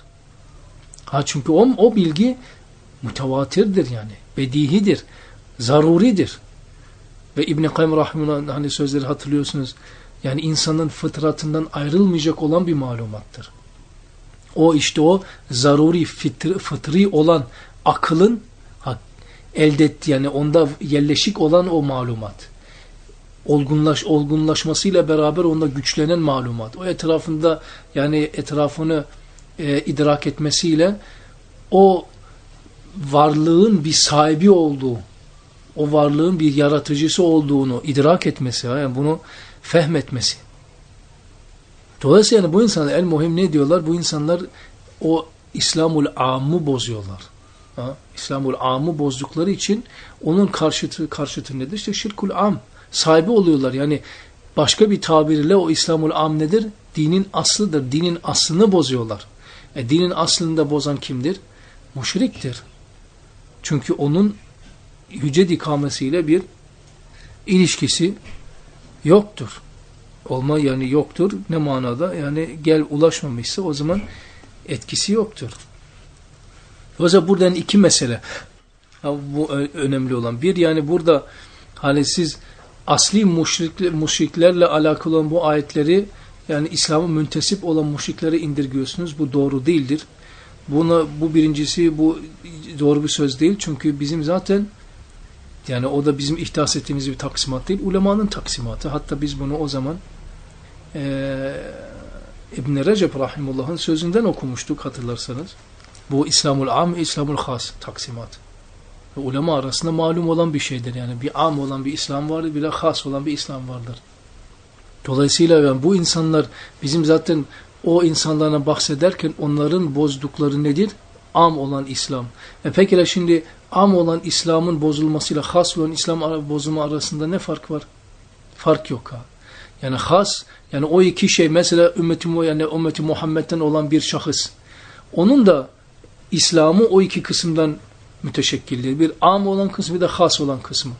Ha çünkü o, o bilgi mütevatirdir yani. Bedihidir. Zaruridir. Ve İbn-i Kayyum Rahim'in hani sözleri hatırlıyorsunuz. Yani insanın fıtratından ayrılmayacak olan bir malumattır. O işte o zaruri, fitri, fıtri olan akılın elde etti yani onda yerleşik olan o malumat. Olgunlaş, olgunlaşmasıyla beraber onda güçlenen malumat. O etrafında yani etrafını e, idrak etmesiyle o varlığın bir sahibi olduğu, o varlığın bir yaratıcısı olduğunu idrak etmesi, yani bunu fehmetmesi. Dolayısıyla yani bu insanlar el muhim ne diyorlar? Bu insanlar o İslamul amı bozuyorlar. Ha? İslamul amı bozdukları için onun karşıtı, karşıtı nedir? İşte şirkul am. Sahibi oluyorlar. Yani başka bir tabirle o İslamul am nedir? Dinin aslıdır. Dinin aslını bozuyorlar. E, dinin aslını bozan kimdir? Müşriktir. Çünkü onun yüce dikamesiyle bir ilişkisi yoktur. Olma yani yoktur. Ne manada? Yani gel ulaşmamışsa o zaman etkisi yoktur. Zaman buradan iki mesele. Bu önemli olan. Bir yani burada hani siz asli müşrikler, müşriklerle alakalı olan bu ayetleri yani İslam'a müntesip olan müşriklere indirgiyorsunuz. Bu doğru değildir. Buna, bu birincisi bu doğru bir söz değil. Çünkü bizim zaten yani o da bizim ihdas ettiğimiz bir taksimat değil. Ulemanın taksimatı. Hatta biz bunu o zaman e, İbn-i Recep Rahimullah'ın sözünden okumuştuk hatırlarsanız. Bu İslamul Am ve İslamul Has taksimat. Ve ulema arasında malum olan bir şeydir. Yani bir am olan bir İslam vardır, bir de has olan bir İslam vardır. Dolayısıyla yani bu insanlar bizim zaten o insanlarına bahsederken onların bozdukları nedir? Am olan İslam. E peki şimdi am olan İslam'ın bozulmasıyla has olan İslam bozulma arasında ne fark var? Fark yok ha. Yani has, yani o iki şey mesela ümmeti, yani ümmeti Muhammed'den olan bir şahıs. Onun da İslam'ı o iki kısımdan müteşekkildir. Bir am olan kısmı bir de has olan kısmı.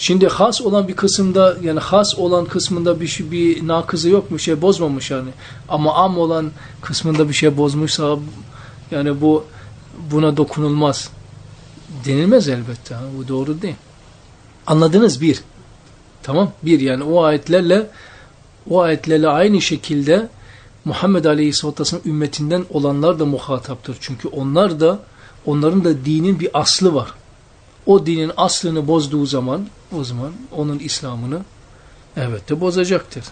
Şimdi has olan bir kısımda yani has olan kısmında bir şey bir nakızı yok mu şey bozmamış yani. Ama am olan kısmında bir şey bozmuşsa yani bu buna dokunulmaz. Denilmez elbette. Bu doğru değil. Anladınız bir. Tamam. Bir yani o ayetlerle o ayetlerle aynı şekilde Muhammed Aleyhisselatü ümmetinden olanlar da muhataptır. Çünkü onlar da onların da dinin bir aslı var. O dinin aslını bozduğu zaman o zaman onun İslam'ını evet de bozacaktır.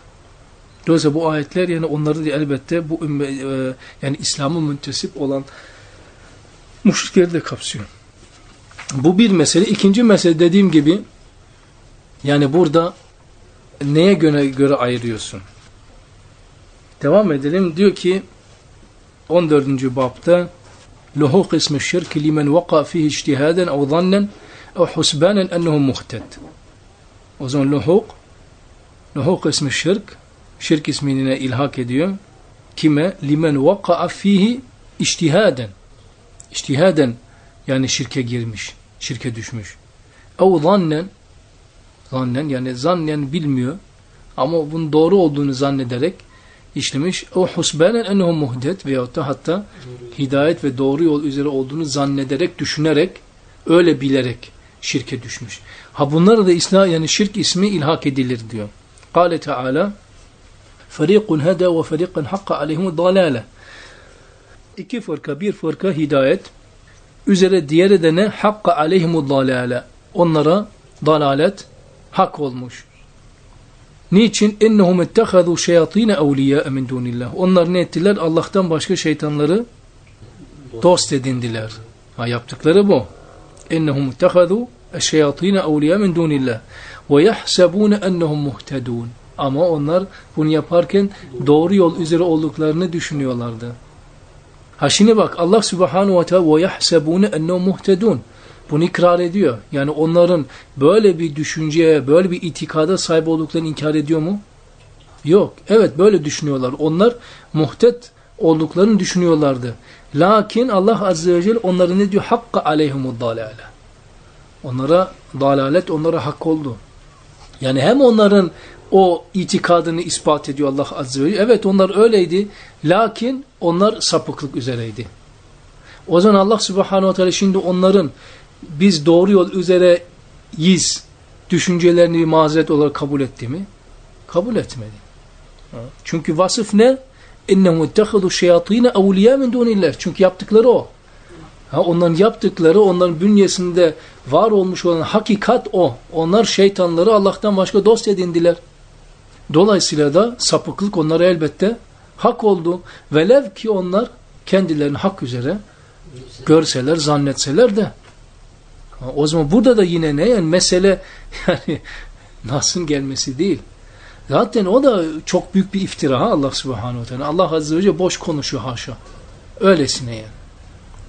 Dolayısıyla bu ayetler yani onları da elbette bu ümme, e, yani İslam'ın müntesip olan müşrikleri de kapsıyor. Bu bir mesele. İkinci mesele dediğim gibi yani burada neye göre, göre ayırıyorsun? Devam edelim. Diyor ki 14. babda luhuk ismi şirk limen vaka fihi ictihaden ev zannen ev husbanen ennehu muhted. O zaman luhuk luhuk ismi şirk şirk ismine ilhak ediyor. Kime? Limen vaka fihi ictihaden. İctihaden yani şirke girmiş, şirke düşmüş. Ev zannen zannen yani zannen bilmiyor ama bunun doğru olduğunu zannederek işlemiş. O husbenen ennehu muhdet veyahut da hatta hidayet ve doğru yol üzere olduğunu zannederek, düşünerek, öyle bilerek şirke düşmüş. Ha bunlara da islah yani şirk ismi ilhak edilir diyor. Kale Teala Ferikun heda ve ferikun hakka aleyhimu dalale. İki fırka, bir fırka hidayet. Üzere diğeri de ne? Hakka aleyhimu dalale. Onlara dalalet hak olmuş. Niçin? İnnehum ittehadu şeyatine evliya min dunillah. Onlar ne ettiler? Allah'tan başka şeytanları dost edindiler. Ha yaptıkları bu. İnnehum ittehadu şeyatine evliya min dunillah. Ve yahsebune ennehum muhtedun. Ama onlar bunu yaparken doğru yol üzere olduklarını düşünüyorlardı. Ha şimdi bak Allah subhanahu ve teala yahsebune ennehum muhtedun. Bunu ikrar ediyor. Yani onların böyle bir düşünceye, böyle bir itikada sahip olduklarını inkar ediyor mu? Yok. Evet böyle düşünüyorlar. Onlar muhtet olduklarını düşünüyorlardı. Lakin Allah Azze ve Celle onları ne diyor? Hakka aleyhimud dalale. Onlara dalalet onlara hak oldu. Yani hem onların o itikadını ispat ediyor Allah Azze ve Celle. Evet onlar öyleydi. Lakin onlar sapıklık üzereydi. O zaman Allah Subhanahu Teala şimdi onların biz doğru yol üzereyiz düşüncelerini bir mazeret olarak kabul etti mi? Kabul etmedi. Çünkü vasıf ne? اِنَّهُ اتَّخَذُوا شَيَاطِينَ اَوْلِيَا مِنْ دُونِ اللّٰهِ Çünkü yaptıkları o. Ha, onların yaptıkları, onların bünyesinde var olmuş olan hakikat o. Onlar şeytanları Allah'tan başka dost edindiler. Dolayısıyla da sapıklık onlara elbette hak oldu. Velev ki onlar kendilerini hak üzere görseler, zannetseler de. o zaman burada da yine ne? Yani mesele yani Nas'ın gelmesi değil. Zaten o da çok büyük bir iftira Allah subhanahu teala. Allah azze ve boş konuşuyor haşa. Öylesine yani.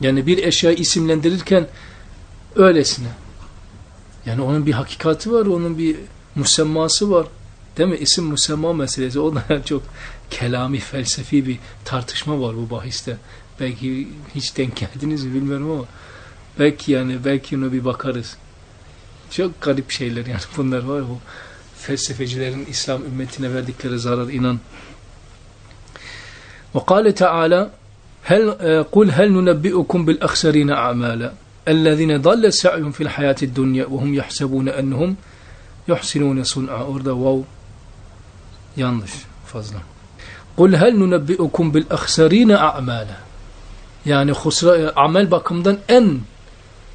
Yani bir eşya isimlendirirken öylesine. Yani onun bir hakikati var, onun bir musemması var. Değil mi? İsim musemma meselesi. O da çok kelami, felsefi bir tartışma var bu bahiste. Belki hiç denk geldiniz mi bilmiyorum ama Belki yani belki ona bir bakarız. Çok garip şeyler yani bunlar var bu felsefecilerin İslam ümmetine verdikleri zarar inan. Ve kâle Teala hel e, kul hel nunebbiukum bil ahsarina a'mala ellezine dalle sa'yun fil hayati dunya ve hum yahsebune ennehum yuhsinune sun'a orada wow yanlış fazla. Kul hel nunebbiukum bil ahsarina a'mala yani husra, e, amel bakımından en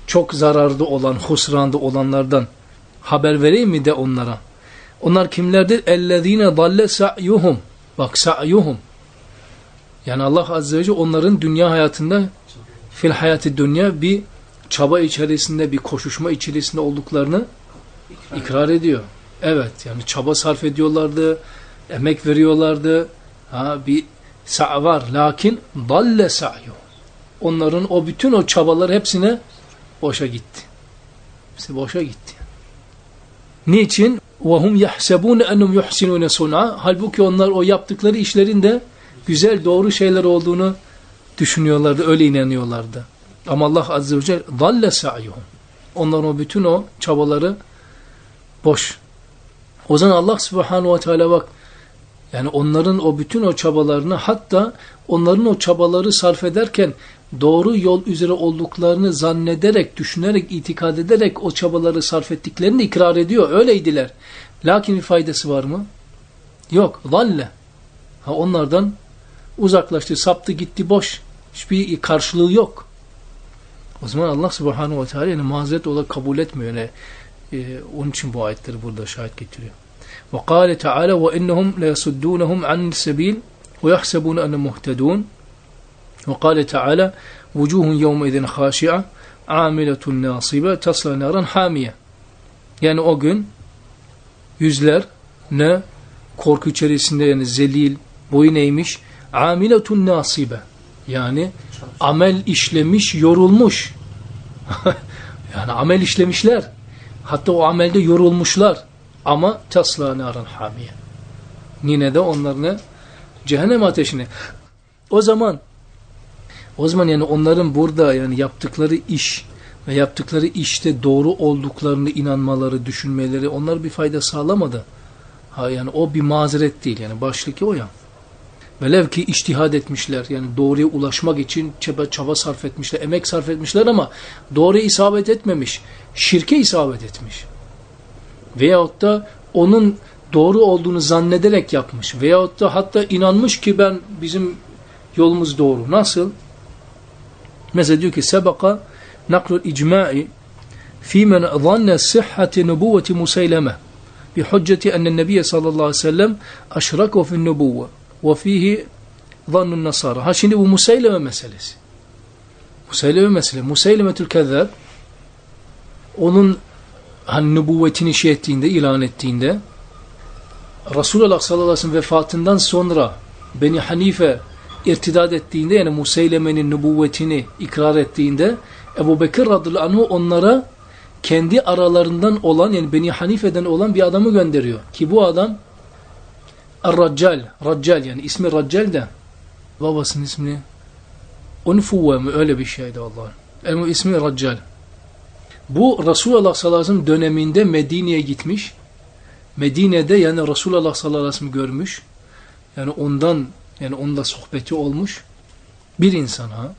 çok zararda olan, husranda olanlardan haber vereyim mi de onlara? Onlar kimlerdir? اَلَّذ۪ينَ ضَلَّ سَعْيُهُمْ Bak sa'yuhum. Yani Allah Azze ve Celle onların dünya hayatında fil hayatı dünya bir çaba içerisinde, bir koşuşma içerisinde olduklarını ikrar ediyor. Evet yani çaba sarf ediyorlardı, emek veriyorlardı. Ha, bir sa' var. Lakin dalle sa'yuhum. Onların o bütün o çabalar hepsine boşa gitti. Hepsi boşa gitti. Niçin? وَهُمْ يَحْسَبُونَ اَنُّمْ يُحْسِنُونَ صُنْعَ Halbuki onlar o yaptıkları işlerin de güzel, doğru şeyler olduğunu düşünüyorlardı, öyle inanıyorlardı. Ama Allah Azze ve Celle ضَلَّ سَعْيُهُمْ Onların o bütün o çabaları boş. O zaman Allah Subhanahu ve Teala bak yani onların o bütün o çabalarını hatta onların o çabaları sarf ederken doğru yol üzere olduklarını zannederek, düşünerek, itikad ederek o çabaları sarf ettiklerini ikrar ediyor. Öyleydiler. Lakin bir faydası var mı? Yok. Zalle. Ha onlardan uzaklaştı, saptı, gitti, boş. Hiçbir karşılığı yok. O zaman Allah subhanahu ve teala yani mazeret olarak kabul etmiyor. Yani, e, onun için bu ayetleri burada şahit getiriyor. Ve innehum leyasuddûnehum an sebil ve yahsebûne enne muhtedûn وقال تعالى وجوه يومئذ خاشعة عاملة ناصبة تصلى نارا حامية yani o gün yüzler ne korku içerisinde yani zelil boyu neymiş amiletun nasibe yani amel işlemiş yorulmuş yani amel işlemişler hatta o amelde yorulmuşlar ama tasla naran hamiye yine de onlar ne cehennem ateşine o zaman o zaman yani onların burada yani yaptıkları iş ve yaptıkları işte doğru olduklarını inanmaları, düşünmeleri onlar bir fayda sağlamadı. Ha yani o bir mazeret değil yani başlık o ya. Velev ki iştihad etmişler yani doğruya ulaşmak için çaba, çaba sarf etmişler, emek sarf etmişler ama doğruya isabet etmemiş, şirke isabet etmiş. Veyahut da onun doğru olduğunu zannederek yapmış. Veyahut da hatta inanmış ki ben bizim yolumuz doğru. Nasıl? Mesela diyor ki sebeka naklul icma'i fi men zanne sihhati nubuvveti musayleme bi hücceti ennen nebiye sallallahu aleyhi ve sellem aşraka fi nubuvve ve fihi zannun nasara. Ha şimdi bu musayleme meselesi. Musayleme mesele. Musaylemetül kezzab onun hani nübüvvetini şey ettiğinde, ilan ettiğinde Resulullah sallallahu aleyhi ve sellem vefatından sonra Beni Hanife irtidad ettiğinde yani Museyleme'nin nübüvvetini ikrar ettiğinde Ebu Bekir radıyallahu anhu onlara kendi aralarından olan yani Beni Hanife'den olan bir adamı gönderiyor. Ki bu adam Er-Raccal, Raccal yani ismi Raccal de babasının ismi Unfuve mi öyle bir şeydi Allah'ın. Ama ismi Raccal. Bu Resulullah sallallahu aleyhi ve sellem döneminde Medine'ye gitmiş. Medine'de yani Resulullah sallallahu aleyhi ve sellem görmüş. Yani ondan yani onunla sohbeti olmuş bir insan ha.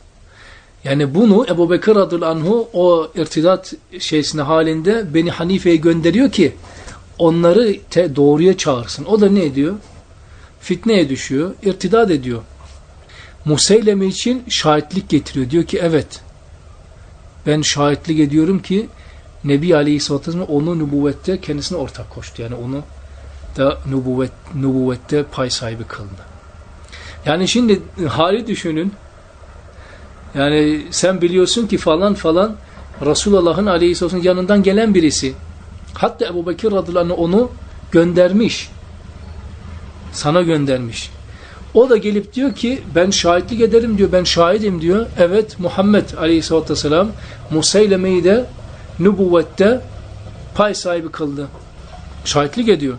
Yani bunu Ebu Bekir radıyallahu anhu o irtidat şeysine halinde Beni Hanife'ye gönderiyor ki onları te doğruya çağırsın. O da ne ediyor? Fitneye düşüyor, irtidat ediyor. Museyleme için şahitlik getiriyor. Diyor ki evet ben şahitlik ediyorum ki Nebi Aleyhisselatü Vesselam onu nübüvvette kendisine ortak koştu. Yani onu da nübüvvet, nübüvvette pay sahibi kıldı. Yani şimdi hali düşünün. Yani sen biliyorsun ki falan falan Resulullah'ın Aleyhisselatü yanından gelen birisi. Hatta Ebu Bekir radıyallahu onu göndermiş. Sana göndermiş. O da gelip diyor ki ben şahitlik ederim diyor. Ben şahidim diyor. Evet Muhammed aleyhissalatü vesselam Museyleme'yi de nübüvvette pay sahibi kıldı. Şahitlik ediyor.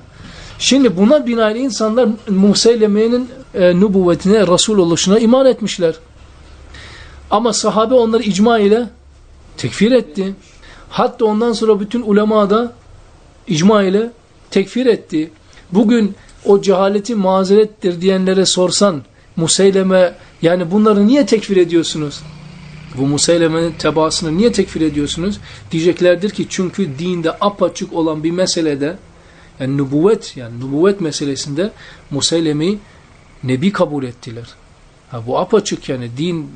Şimdi buna binaen insanlar Museyleme'nin e, nübüvvetine, Resul oluşuna iman etmişler. Ama sahabe onları icma ile tekfir etti. Hatta ondan sonra bütün ulema da icma ile tekfir etti. Bugün o cehaleti mazerettir diyenlere sorsan Museyleme yani bunları niye tekfir ediyorsunuz? Bu Museyleme'nin tebaasını niye tekfir ediyorsunuz? Diyeceklerdir ki çünkü dinde apaçık olan bir meselede yani nübüvvet yani nübüvvet meselesinde Museyleme'yi nebi kabul ettiler. Ha, bu apaçık yani din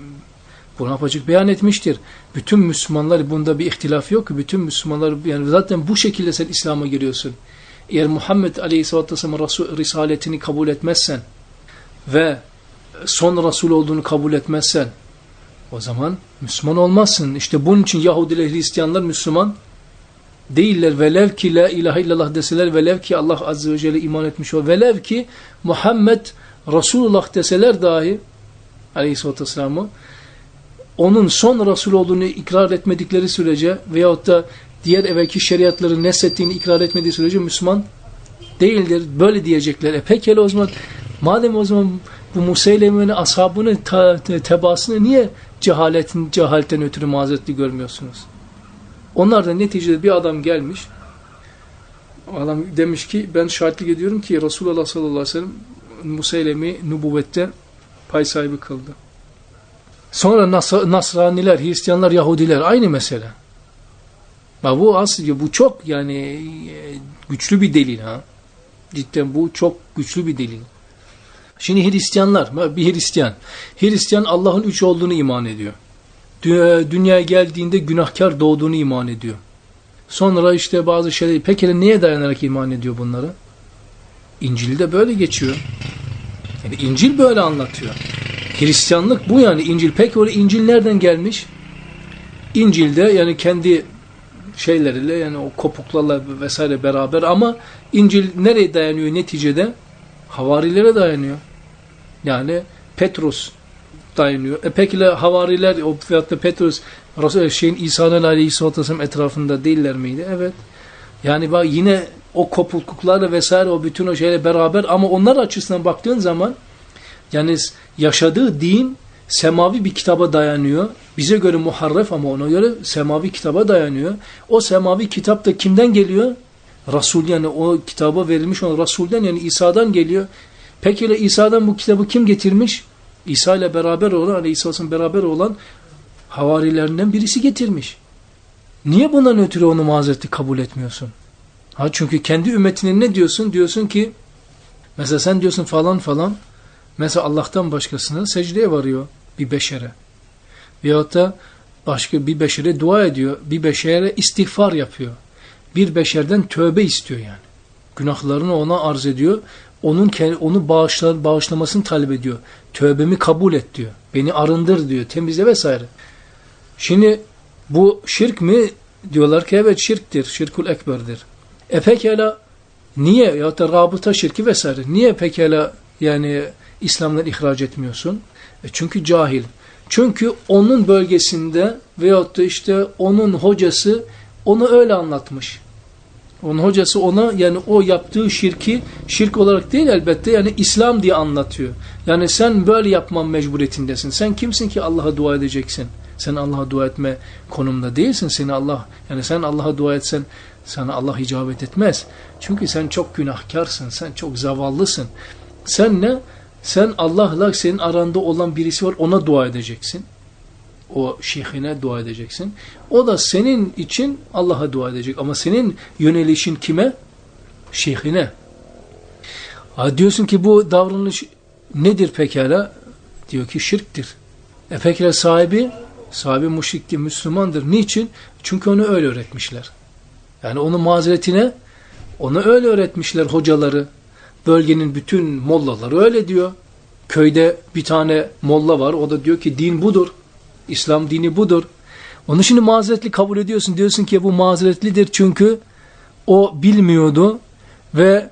bunu apaçık beyan etmiştir. Bütün Müslümanlar bunda bir ihtilaf yok ki bütün Müslümanlar yani zaten bu şekilde sen İslam'a giriyorsun. Eğer Muhammed Aleyhisselatü Vesselam risaletini kabul etmezsen ve son Resul olduğunu kabul etmezsen o zaman Müslüman olmazsın. İşte bunun için Yahudiler, Hristiyanlar Müslüman değiller. Velev ki la ilahe illallah deseler, velev ki Allah Azze ve Celle iman etmiş o, velev ki Muhammed Resulullah deseler dahi Aleyhisselatü Vesselam'ı onun son Resul olduğunu ikrar etmedikleri sürece veyahut da diğer evvelki şeriatları neslettiğini ikrar etmediği sürece Müslüman değildir. Böyle diyecekler. E pekala o zaman madem o zaman bu Museyleme'nin ashabını te, tebasını niye cehaletin, cehaletten ötürü mazeretli görmüyorsunuz? Onlar da neticede bir adam gelmiş adam demiş ki ben şahitlik ediyorum ki Resulullah sallallahu aleyhi ve sellem Museylemi nübüvvette pay sahibi kıldı. Sonra Nas Nasraniler, Hristiyanlar, Yahudiler aynı mesele. Bak bu aslında bu çok yani e, güçlü bir delil ha. Cidden bu çok güçlü bir delil. Şimdi Hristiyanlar, bir Hristiyan. Hristiyan Allah'ın üç olduğunu iman ediyor. Dünyaya geldiğinde günahkar doğduğunu iman ediyor. Sonra işte bazı şeyler, peki neye dayanarak iman ediyor bunları? İncil'de böyle geçiyor. Yani İncil böyle anlatıyor. Hristiyanlık bu yani İncil. Peki öyle İncil nereden gelmiş? İncil'de yani kendi şeyleriyle yani o kopuklarla vesaire beraber ama İncil nereye dayanıyor neticede? Havarilere dayanıyor. Yani Petrus dayanıyor. E peki havariler o veyahut da Petrus şeyin İsa'nın aleyhisselatü vesselam etrafında değiller miydi? Evet. Yani bak yine o kopukluklarla vesaire o bütün o şeyle beraber ama onlar açısından baktığın zaman yani yaşadığı din semavi bir kitaba dayanıyor. Bize göre muharref ama ona göre semavi kitaba dayanıyor. O semavi kitap da kimden geliyor? Resul yani o kitaba verilmiş olan Resul'den yani İsa'dan geliyor. Peki İsa'dan bu kitabı kim getirmiş? İsa ile beraber olan, Aleyhisselam'ın beraber olan havarilerinden birisi getirmiş. Niye bundan ötürü onu mazereti kabul etmiyorsun? Ha çünkü kendi ümmetine ne diyorsun? Diyorsun ki mesela sen diyorsun falan falan mesela Allah'tan başkasına secdeye varıyor bir beşere. Veyahut da başka bir beşere dua ediyor. Bir beşere istiğfar yapıyor. Bir beşerden tövbe istiyor yani. Günahlarını ona arz ediyor. Onun onu bağışla, bağışlamasını talep ediyor. Tövbemi kabul et diyor. Beni arındır diyor. Temizle vesaire. Şimdi bu şirk mi? Diyorlar ki evet şirktir. Şirkul ekberdir. E pekala niye ya da rabıta şirki vesaire. Niye pekala yani İslam'dan ihraç etmiyorsun? E çünkü cahil. Çünkü onun bölgesinde veyahut da işte onun hocası onu öyle anlatmış. Onun hocası ona yani o yaptığı şirki şirk olarak değil elbette yani İslam diye anlatıyor. Yani sen böyle yapman mecburiyetindesin. Sen kimsin ki Allah'a dua edeceksin? Sen Allah'a dua etme konumda değilsin. Seni Allah yani sen Allah'a dua etsen sana Allah icabet etmez. Çünkü sen çok günahkarsın. Sen çok zavallısın. Sen ne? Sen Allah'la senin aranda olan birisi var ona dua edeceksin. O şeyhine dua edeceksin. O da senin için Allah'a dua edecek. Ama senin yönelişin kime? Şeyhine. Ha diyorsun ki bu davranış nedir pekala? Diyor ki şirktir. E pekala sahibi? Sahibi müşrikti, Müslümandır. Niçin? Çünkü onu öyle öğretmişler. Yani onun mazeretine onu öyle öğretmişler hocaları. Bölgenin bütün mollaları öyle diyor. Köyde bir tane molla var. O da diyor ki din budur. İslam dini budur. Onu şimdi mazeretli kabul ediyorsun. Diyorsun ki bu mazeretlidir çünkü o bilmiyordu ve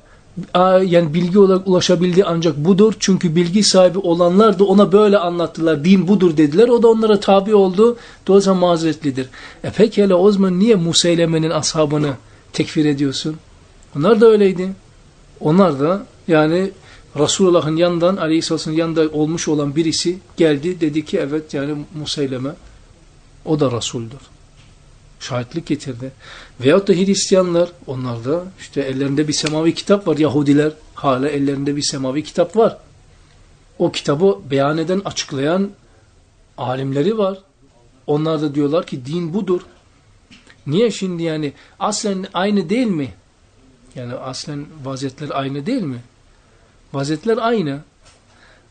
yani bilgi olarak ulaşabildi ancak budur. Çünkü bilgi sahibi olanlar da ona böyle anlattılar. Din budur dediler. O da onlara tabi oldu. Dolayısıyla mazeretlidir. E peki hele o zaman niye Museyleme'nin ashabını tekfir ediyorsun? Onlar da öyleydi. Onlar da yani Resulullah'ın yanından Aleyhisselam'ın yanında olmuş olan birisi geldi dedi ki evet yani Musayleme o da Resul'dür. Şahitlik getirdi. Veyahut da Hristiyanlar onlar da işte ellerinde bir semavi kitap var Yahudiler hala ellerinde bir semavi kitap var. O kitabı beyan eden açıklayan alimleri var. Onlar da diyorlar ki din budur. Niye şimdi yani aslen aynı değil mi? Yani aslen vaziyetler aynı değil mi? Vaziyetler aynı.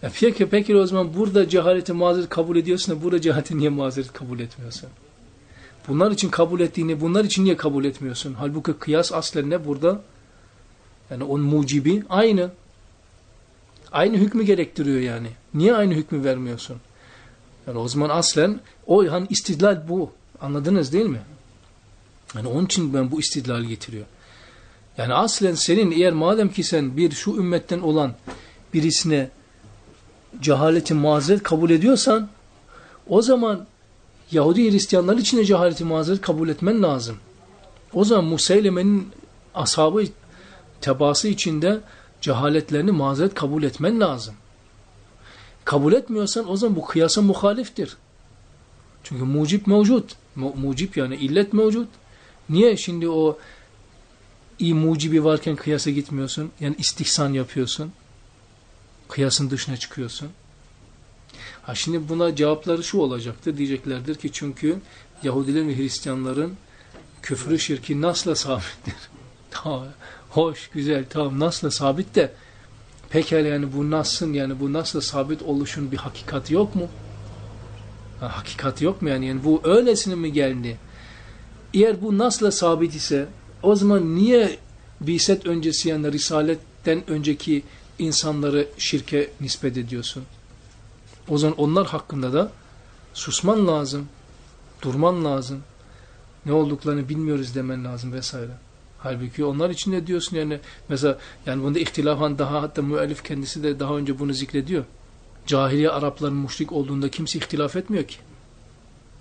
E peki, peki o zaman burada cehaleti mazeret kabul ediyorsun da burada cehaleti niye mazeret kabul etmiyorsun? Bunlar için kabul ettiğini, bunlar için niye kabul etmiyorsun? Halbuki kıyas aslen ne burada? Yani onun mucibi aynı. Aynı hükmü gerektiriyor yani. Niye aynı hükmü vermiyorsun? Yani o zaman aslen o hani istidlal bu. Anladınız değil mi? Yani onun için ben bu istidlal getiriyor. Yani aslen senin eğer madem ki sen bir şu ümmetten olan birisine cehaleti mazeret kabul ediyorsan o zaman Yahudi Hristiyanlar için de cehaleti mazeret kabul etmen lazım. O zaman Museyleme'nin ashabı tebası içinde cehaletlerini mazeret kabul etmen lazım. Kabul etmiyorsan o zaman bu kıyasa muhaliftir. Çünkü mucip mevcut. Mucip yani illet mevcut. Niye şimdi o iyi mucibi varken kıyasa gitmiyorsun? Yani istihsan yapıyorsun. Kıyasın dışına çıkıyorsun. Ha şimdi buna cevapları şu olacaktır. Diyeceklerdir ki çünkü Yahudilerin ve Hristiyanların küfrü şirki nasla sabittir. tamam, hoş, güzel, tamam nasla sabit de pekala yani bu nasın yani bu nasla sabit oluşun bir hakikati yok mu? Ha, hakikati yok mu yani? yani bu öylesine mi geldi? Eğer bu nasla sabit ise o zaman niye Biset öncesi yani Risaletten önceki insanları şirke nispet ediyorsun? O zaman onlar hakkında da susman lazım, durman lazım. Ne olduklarını bilmiyoruz demen lazım vesaire. Halbuki onlar için ne diyorsun yani mesela yani bunda ihtilafan daha hatta müellif kendisi de daha önce bunu zikrediyor. Cahiliye Arapların müşrik olduğunda kimse ihtilaf etmiyor ki.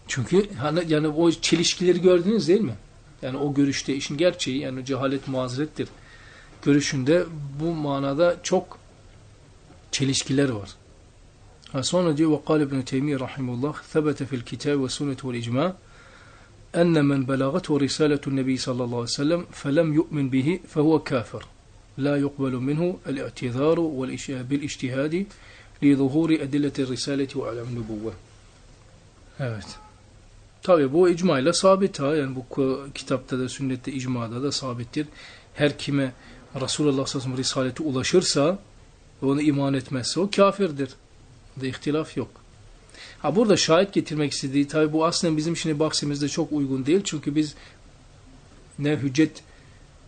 Çünkü hani yani o çelişkileri gördünüz değil mi? Yani o görüşte işin gerçeği yani cehalet muazirettir. Görüşünde bu manada çok çelişkiler var. Ha sonra diyor وقال ابن تيمية رحمه الله ثبت في الكتاب والسنة والإجماع أن من بلغته رسالة النبي صلى الله عليه وسلم فلم يؤمن به فهو كافر لا يقبل منه الاعتذار بالاجتهاد لظهور أدلة الرسالة وأعلام النبوة Evet. Tabi bu icma ile sabit ha. Yani bu kitapta da sünnette icmada da sabittir. Her kime Resulullah sallallahu aleyhi risaleti ulaşırsa ve onu iman etmezse o kafirdir. Burada ihtilaf yok. Ha burada şahit getirmek istediği tabi bu aslında bizim şimdi bahsimizde çok uygun değil. Çünkü biz ne hüccet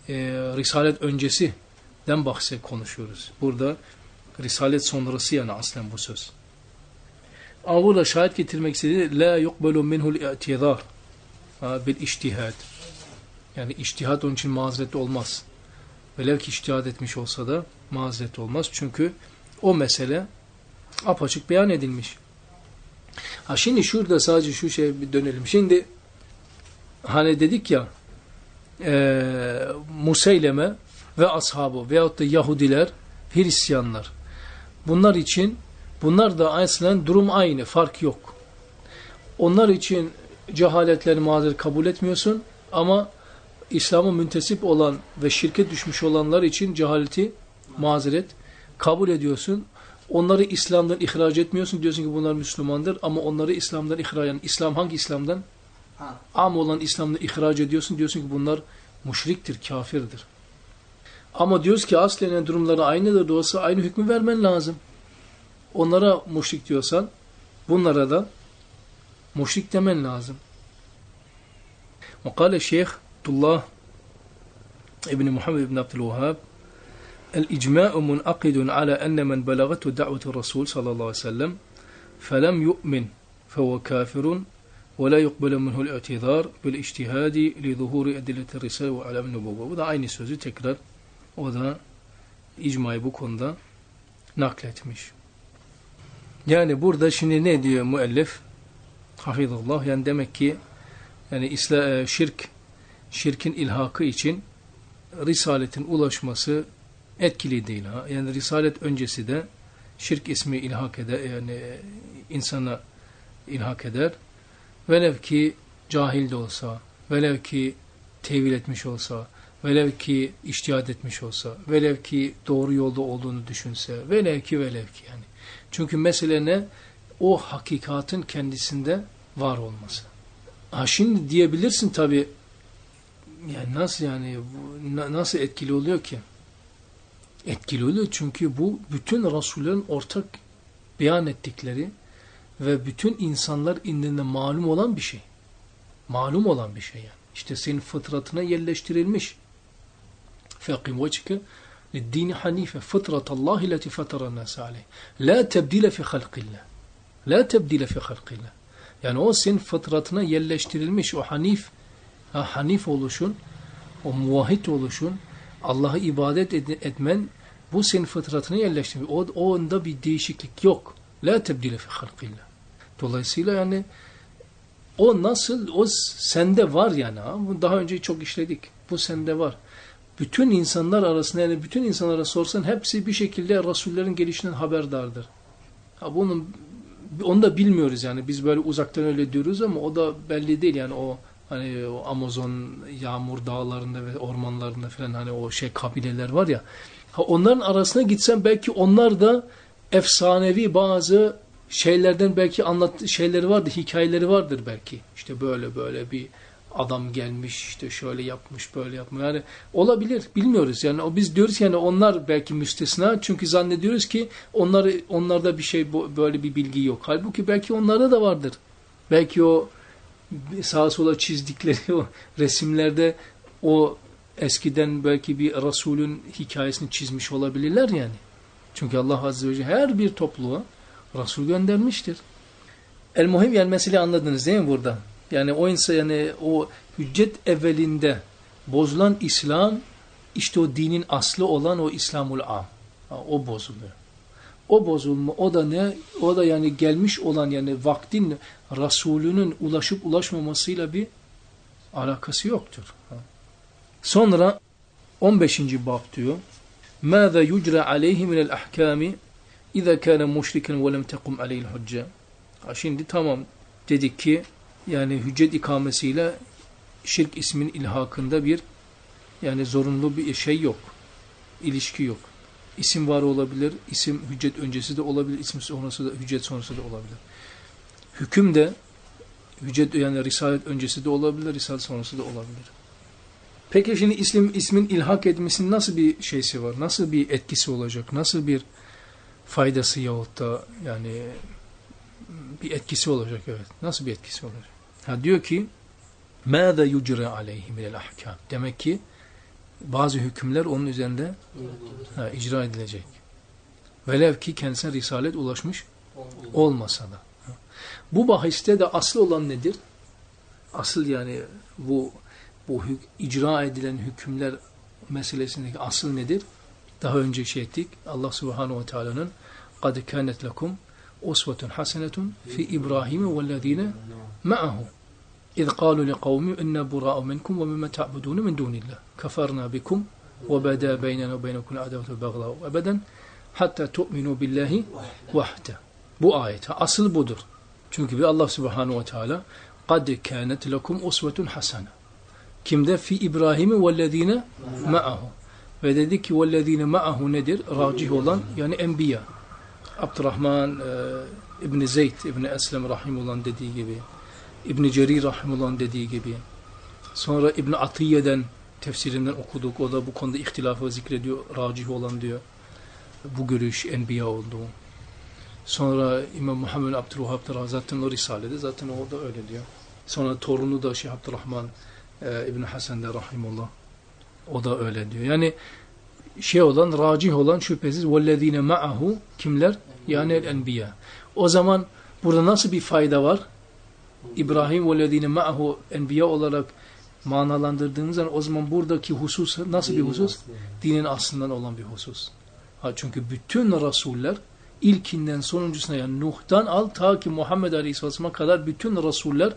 e, risalet öncesinden bahse konuşuyoruz. Burada risalet sonrası yani aslen bu söz. Burada şahit getirmek istediği la yukbelu minhul i'tidar bil iştihad. Yani iştihad onun için mazeret olmaz. Velev ki iştihad etmiş olsa da mazeret olmaz. Çünkü o mesele apaçık beyan edilmiş. Ha şimdi şurada sadece şu şeye bir dönelim. Şimdi hani dedik ya e, Museyleme ve ashabı veyahut da Yahudiler, Hristiyanlar. Bunlar için bunlar da aslında durum aynı, fark yok. Onlar için cehaletleri mazeret kabul etmiyorsun ama İslam'a müntesip olan ve şirket düşmüş olanlar için cehaleti mazeret kabul ediyorsun. Onları İslam'dan ihraç etmiyorsun. Diyorsun ki bunlar Müslümandır ama onları İslam'dan ihraç yani İslam hangi İslam'dan? Ha. Am olan İslam'dan ihraç ediyorsun. Diyorsun ki bunlar müşriktir, kafirdir. Ama diyoruz ki aslen durumları aynıdır. Dolayısıyla aynı hükmü vermen lazım. Onlara müşrik diyorsan bunlara da müşrik demen lazım. وقال الشيخ الله ابن محمد بن عبد الوهاب الإجماع منعقد على أن من بلغته دعوة الرسول صلى الله عليه وسلم فلم يؤمن فهو كافر ولا يقبل منه الاعتذار بالاجتهاد لظهور أدلة الرسالة وعلم النبوة. Bu da aynı sözü tekrar o da icmayı bu konuda nakletmiş. Yani burada şimdi ne diyor müellif? Hafizullah yani demek ki yani İsla, e, şirk şirkin ilhakı için risaletin ulaşması etkili değil ha. Yani risalet öncesi de şirk ismi ilhak eder yani insana ilhak eder. Velev ki cahil de olsa, velev ki tevil etmiş olsa, velev ki iştihad etmiş olsa, velev ki doğru yolda olduğunu düşünse, velev ki velev ki yani. Çünkü mesele ne? O hakikatın kendisinde var olması. Ha şimdi diyebilirsin tabi yani nasıl yani bu, nasıl etkili oluyor ki? Etkili oluyor çünkü bu bütün Resullerin ortak beyan ettikleri ve bütün insanlar indinde malum olan bir şey. Malum olan bir şey yani. İşte senin fıtratına yerleştirilmiş. فَقِمْ وَجْكَ لِلدِّينِ حَنِيفَ فِطْرَةَ اللّٰهِ الَّتِ فَتَرَ النَّاسَ عَلَيْهِ لَا تَبْدِيلَ فِي خَلْقِ اللّٰهِ لَا تَبْدِيلَ فِي خَلْقِ اللّٰهِ Yani o senin fıtratına yerleştirilmiş o hanif, ha, hanif oluşun, o muvahhid oluşun, Allah'a ibadet etmen bu senin fıtratına yerleştirilmiş. O, onda bir değişiklik yok. La tebdile fi halqillah. Dolayısıyla yani o nasıl, o sende var yani. Ha? Daha önce çok işledik. Bu sende var. Bütün insanlar arasında yani bütün insanlara sorsan hepsi bir şekilde Resullerin gelişinden haberdardır. Ha bunun onu da bilmiyoruz yani. Biz böyle uzaktan öyle diyoruz ama o da belli değil yani o hani o Amazon yağmur dağlarında ve ormanlarında falan hani o şey kabileler var ya. Ha onların arasına gitsen belki onlar da efsanevi bazı şeylerden belki anlat şeyleri vardır, hikayeleri vardır belki. İşte böyle böyle bir adam gelmiş işte şöyle yapmış böyle yapmış. Yani olabilir bilmiyoruz. Yani o biz diyoruz yani onlar belki müstesna çünkü zannediyoruz ki onlar onlarda bir şey böyle bir bilgi yok. Halbuki belki onlarda da vardır. Belki o sağa sola çizdikleri o resimlerde o eskiden belki bir Resulün hikayesini çizmiş olabilirler yani. Çünkü Allah Azze ve Celle her bir topluluğa Resul göndermiştir. El muhim yani mesele anladınız değil mi burada? Yani o insan yani o hüccet evvelinde bozulan İslam işte o dinin aslı olan o İslamul Am. O bozuluyor. O bozulma o da ne? O da yani gelmiş olan yani vaktin Resulünün ulaşıp ulaşmamasıyla bir alakası yoktur. Sonra 15. bab diyor. ماذا يجرى عليه من الأحكام İza kana müşriken ve lem tekum aleyhil hücce. Şimdi tamam dedik ki yani hüccet ikamesiyle şirk ismin ilhakında bir yani zorunlu bir şey yok. ilişki yok. İsim var olabilir, isim hüccet öncesi de olabilir, isim sonrası da hüccet sonrası da olabilir. Hüküm de hüccet yani risalet öncesi de olabilir, risalet sonrası da olabilir. Peki şimdi ismin, ismin ilhak etmesinin nasıl bir şeysi var? Nasıl bir etkisi olacak? Nasıl bir faydası yahut da yani bir etkisi olacak evet. Nasıl bir etkisi olacak? Ha diyor ki ماذا يجرى عليه من الأحكام demek ki bazı hükümler onun üzerinde ha, icra edilecek. Velev ki kendisine risalet ulaşmış olmasa da. Ha. Bu bahiste de asıl olan nedir? Asıl yani bu bu hük, icra edilen hükümler meselesindeki asıl nedir? Daha önce şey ettik. Allah Subhanahu ve Teala'nın قَدْ كَانَتْ لَكُمْ أُسْوَةٌ حَسَنَةٌ فِي إِبْرَاهِيمَ وَالَّذ۪ينَ مَعَهُ إذ قالوا لقوم إنا براء منكم ومما تعبدون من دون الله كفرنا بكم وبدا بيننا وبينكم العداوة والبغضاء أبدا hatta tu'minu billahi vahde. Bu ayet asıl budur. Çünkü bir Allah Subhanahu ve Teala kad kânet lekum usvetun hasana. Kimde fi İbrahim vellezine ma'ahu. Ve dedi ki vellezine ma'ahu nedir? Racih olan yani enbiya. Abdurrahman e, İbn Zeyd İbn Eslem rahimullah dediği gibi İbn Cerir rahimullah dediği gibi sonra İbn Atiye'den tefsirinden okuduk. O da bu konuda ihtilafı zikrediyor. Racih olan diyor. Bu görüş enbiya olduğu. Sonra İmam Muhammed Abdülvahhab da zaten o Risale'de zaten orada öyle diyor. Sonra torunu da Şeyh Abdurrahman e, İbn Hasan de rahimullah. O da öyle diyor. Yani şey olan, racih olan şüphesiz vellezine ma'ahu kimler? Yani el enbiya. O zaman burada nasıl bir fayda var? İbrahim vellezine ma'ahu enbiya olarak manalandırdığımız zaman o zaman buradaki husus nasıl bir husus? Dinin aslından olan bir husus. Ha, çünkü bütün Resuller ilkinden sonuncusuna yani Nuh'tan al ta ki Muhammed Aleyhisselam'a kadar bütün Resuller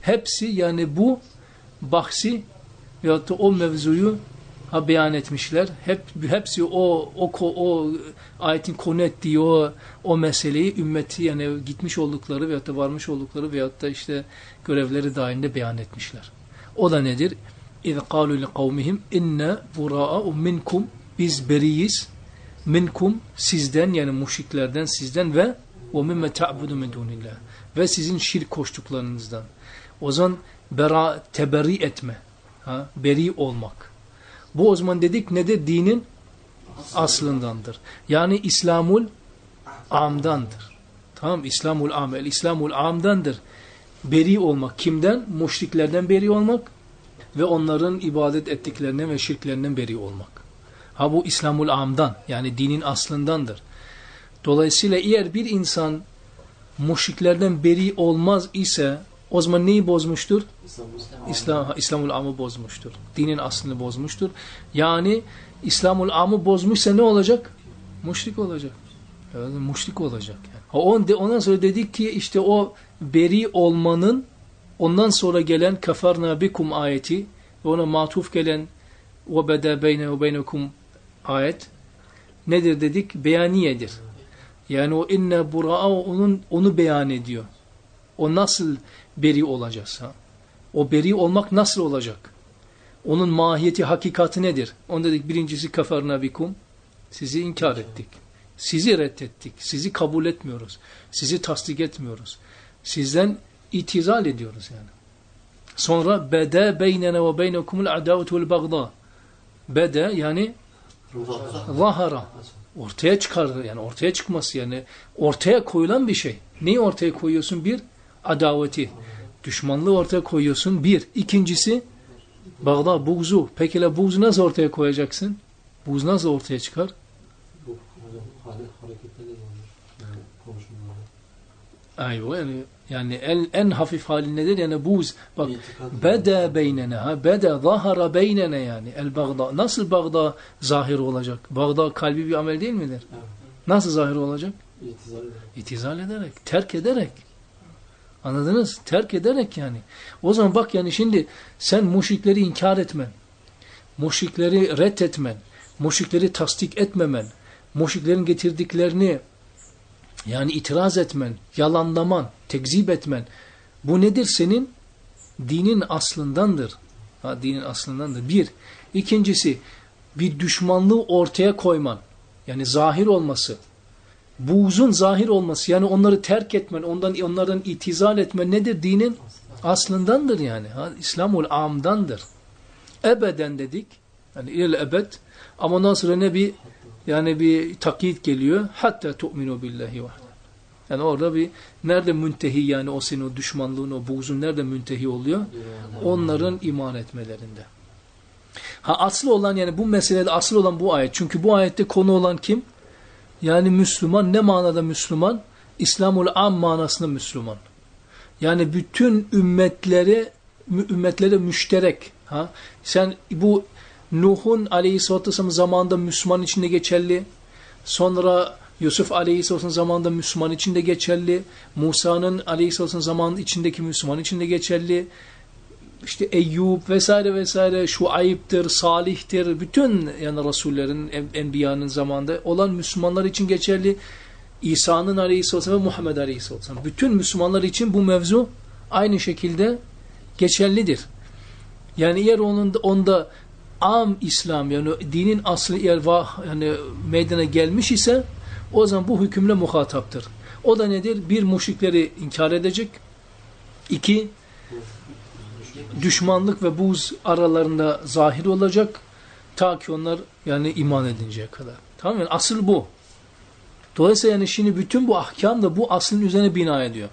hepsi yani bu bahsi veyahut da o mevzuyu ha beyan etmişler. Hep hepsi o o o ayetin konu ettiği o o meseleyi ümmeti yani gitmiş oldukları veyahut da varmış oldukları veyahut da işte görevleri dahilinde beyan etmişler. O da nedir? İz qalu li kavmihim inna bura'u minkum biz beriyiz minkum sizden yani müşriklerden sizden ve ve mimme ta'budu min dunillah ve sizin şirk koştuklarınızdan. O zaman bera teberri etme, ha, beri olmak. Bu o zaman dedik ne de dinin aslındandır. Yani İslamul amdandır. Tamam İslamul amel, İslamul amdandır. Beri olmak kimden? Müşriklerden beri olmak ve onların ibadet ettiklerinden ve şirklerinden beri olmak. Ha bu İslamul amdan yani dinin aslındandır. Dolayısıyla eğer bir insan müşriklerden beri olmaz ise o zaman neyi bozmuştur? İslam, İslamul amı bozmuştur. Dinin aslını bozmuştur. Yani İslamul amı bozmuşsa ne olacak? Müşrik olacak. Yani müşrik olacak. Yani. Ondan sonra dedik ki işte o beri olmanın ondan sonra gelen kafarna bikum ayeti ve ona matuf gelen ve beda beyne ve beynekum ayet nedir dedik? Beyaniyedir. Yani o inne bura'a onun onu beyan ediyor. O nasıl beri olacağız? Ha? O beri olmak nasıl olacak? Onun mahiyeti, hakikati nedir? Onu dedik birincisi kafarna bikum. Sizi inkar ettik. Sizi reddettik. Sizi kabul etmiyoruz. Sizi tasdik etmiyoruz. Sizden itizal ediyoruz yani. Sonra bede beynene ve beynekumul adavetu vel bagda. Bede yani zahara. Ortaya çıkar yani ortaya çıkması yani ortaya koyulan bir şey. Neyi ortaya koyuyorsun? Bir adaveti. Düşmanlığı ortaya koyuyorsun. Bir. İkincisi Bağda buğzu. Peki la buğzu nasıl ortaya koyacaksın? Buğz nasıl ortaya çıkar? Ayva yani yani en, en hafif hali nedir? Yani buz. Bak beda beynene ha beda zahara beynene yani el bagda. Nasıl bagda zahir olacak? Bagda kalbi bir amel değil midir? Evet. Nasıl zahir olacak? İtizal ederek. İtizal ederek, terk ederek. Anladınız? Terk ederek yani. O zaman bak yani şimdi sen müşrikleri inkar etmen, müşrikleri reddetmen, müşrikleri tasdik etmemen, müşriklerin getirdiklerini yani itiraz etmen, yalanlaman, tekzip etmen. Bu nedir senin? Dinin aslındandır. Ha, dinin aslındandır. Bir. İkincisi, bir düşmanlığı ortaya koyman, yani zahir olması, buğzun zahir olması, yani onları terk etmen, ondan onlardan itizal etmen nedir? Dinin aslındandır yani. İslamul amdandır. Ebeden dedik. Yani ilel ebed. Ama ondan sonra ne bir yani bir takyit geliyor. Hatta tu'minu billahi vahde. Yani orada bir nerede müntehi yani o senin o düşmanlığın o buğzun nerede müntehi oluyor? Onların iman etmelerinde. Ha aslı olan yani bu meselede asıl olan bu ayet. Çünkü bu ayette konu olan kim? Yani Müslüman ne manada Müslüman? İslamul am manasında Müslüman. Yani bütün ümmetlere ümmetlere müşterek. Ha? Sen bu Nuh'un aleyhisselatü vesselam zamanında Müslüman içinde geçerli. Sonra Yusuf aleyhisselam zamanında Müslüman içinde geçerli. Musa'nın aleyhisselam zamanında içindeki Müslüman içinde geçerli. İşte Eyyub vesaire vesaire şu ayıptır, salihtir. Bütün yani Resullerin, Enbiya'nın zamanında olan Müslümanlar için geçerli. İsa'nın aleyhisselam ve Muhammed aleyhisselam. Bütün Müslümanlar için bu mevzu aynı şekilde geçerlidir. Yani eğer onun onda am İslam yani dinin aslı eğer vah, yani meydana gelmiş ise o zaman bu hükümle muhataptır. O da nedir? Bir müşrikleri inkar edecek. İki düşmanlık ve buz aralarında zahir olacak. Ta ki onlar yani iman edinceye kadar. Tamam mı? asıl bu. Dolayısıyla yani şimdi bütün bu ahkam da bu aslın üzerine bina ediyor.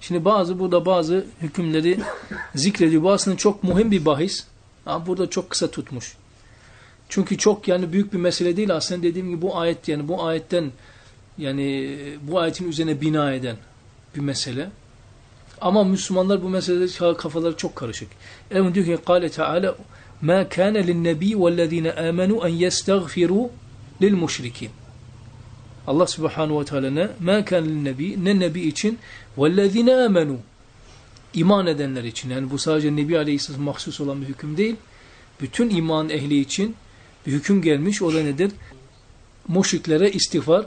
Şimdi bazı burada bazı hükümleri zikrediyor. Bu aslında çok mühim bir bahis. Ama burada çok kısa tutmuş. Çünkü çok yani büyük bir mesele değil aslında dediğim gibi bu ayet yani bu ayetten yani bu ayetin üzerine bina eden bir mesele. Ama Müslümanlar bu meselede kafaları çok karışık. Evet diyor ki Kale Teala ma kana lin-nebi ve'llezina amenu en yestagfiru lil-müşrikin. Allah Subhanahu ve Teala ne? Ma kana lin-nebi ne nebi için ve'llezina amenu iman edenler için. Yani bu sadece Nebi Aleyhisselam mahsus olan bir hüküm değil. Bütün iman ehli için bir hüküm gelmiş. O da nedir? Müşriklere istiğfar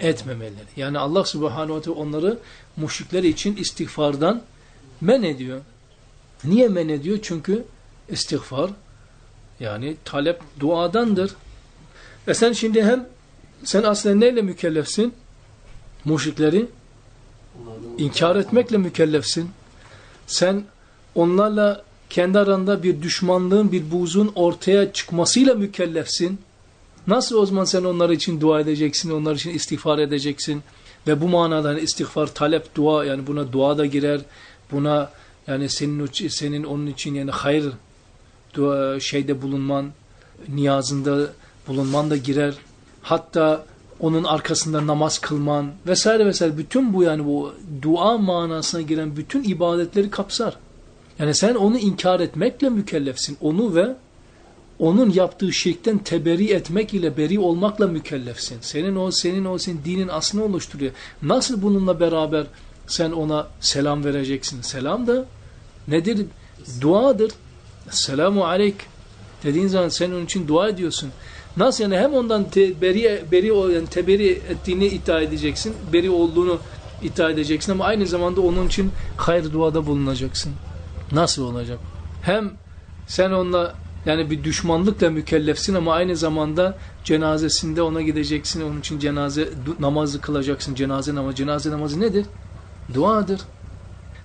etmemeleri. Yani Allah Subhanahu ve onları müşrikler için istiğfardan men ediyor. Niye men ediyor? Çünkü istiğfar yani talep duadandır. E sen şimdi hem sen aslında neyle mükellefsin? Müşrikleri inkar etmekle mükellefsin. Sen onlarla kendi aranda bir düşmanlığın, bir buzun ortaya çıkmasıyla mükellefsin. Nasıl o zaman sen onlar için dua edeceksin, onlar için istiğfar edeceksin? Ve bu manada hani istiğfar, talep, dua yani buna dua da girer. Buna yani senin senin onun için yani hayır dua, şeyde bulunman, niyazında bulunman da girer. Hatta onun arkasında namaz kılman vesaire vesaire bütün bu yani bu dua manasına giren bütün ibadetleri kapsar. Yani sen onu inkar etmekle mükellefsin. Onu ve onun yaptığı şirkten teberi etmek ile beri olmakla mükellefsin. Senin o senin o senin dinin aslını oluşturuyor. Nasıl bununla beraber sen ona selam vereceksin? Selam da nedir? Duadır. Selamu aleyk dediğin zaman sen onun için dua ediyorsun. Nasıl yani hem ondan te, beri beri yani teberi ettiğini iddia edeceksin, beri olduğunu iddia edeceksin ama aynı zamanda onun için hayır duada bulunacaksın. Nasıl olacak? Hem sen onunla yani bir düşmanlıkla mükellefsin ama aynı zamanda cenazesinde ona gideceksin. Onun için cenaze namazı kılacaksın. Cenaze namazı. Cenaze namazı nedir? Duadır.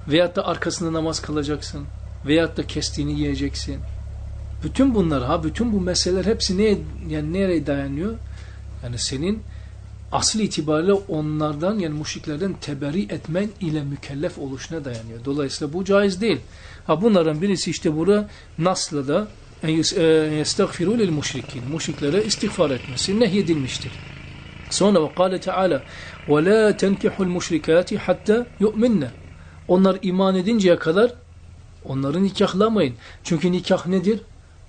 Veyahut da arkasında namaz kılacaksın. Veyahut da kestiğini yiyeceksin. Bütün bunlar ha bütün bu meseleler hepsi neye yani nereye dayanıyor? Yani senin asıl itibariyle onlardan yani müşriklerden teberi etmen ile mükellef oluşuna dayanıyor. Dolayısıyla bu caiz değil. Ha bunların birisi işte burada nasla da yestagfiru lil müşrikin. Müşriklere istiğfar etmesi nehyedilmiştir. Sonra ve kâle Teala ve la tenkihul müşrikâti hatta yu'minne. Onlar iman edinceye kadar onları nikahlamayın. Çünkü nikah nedir?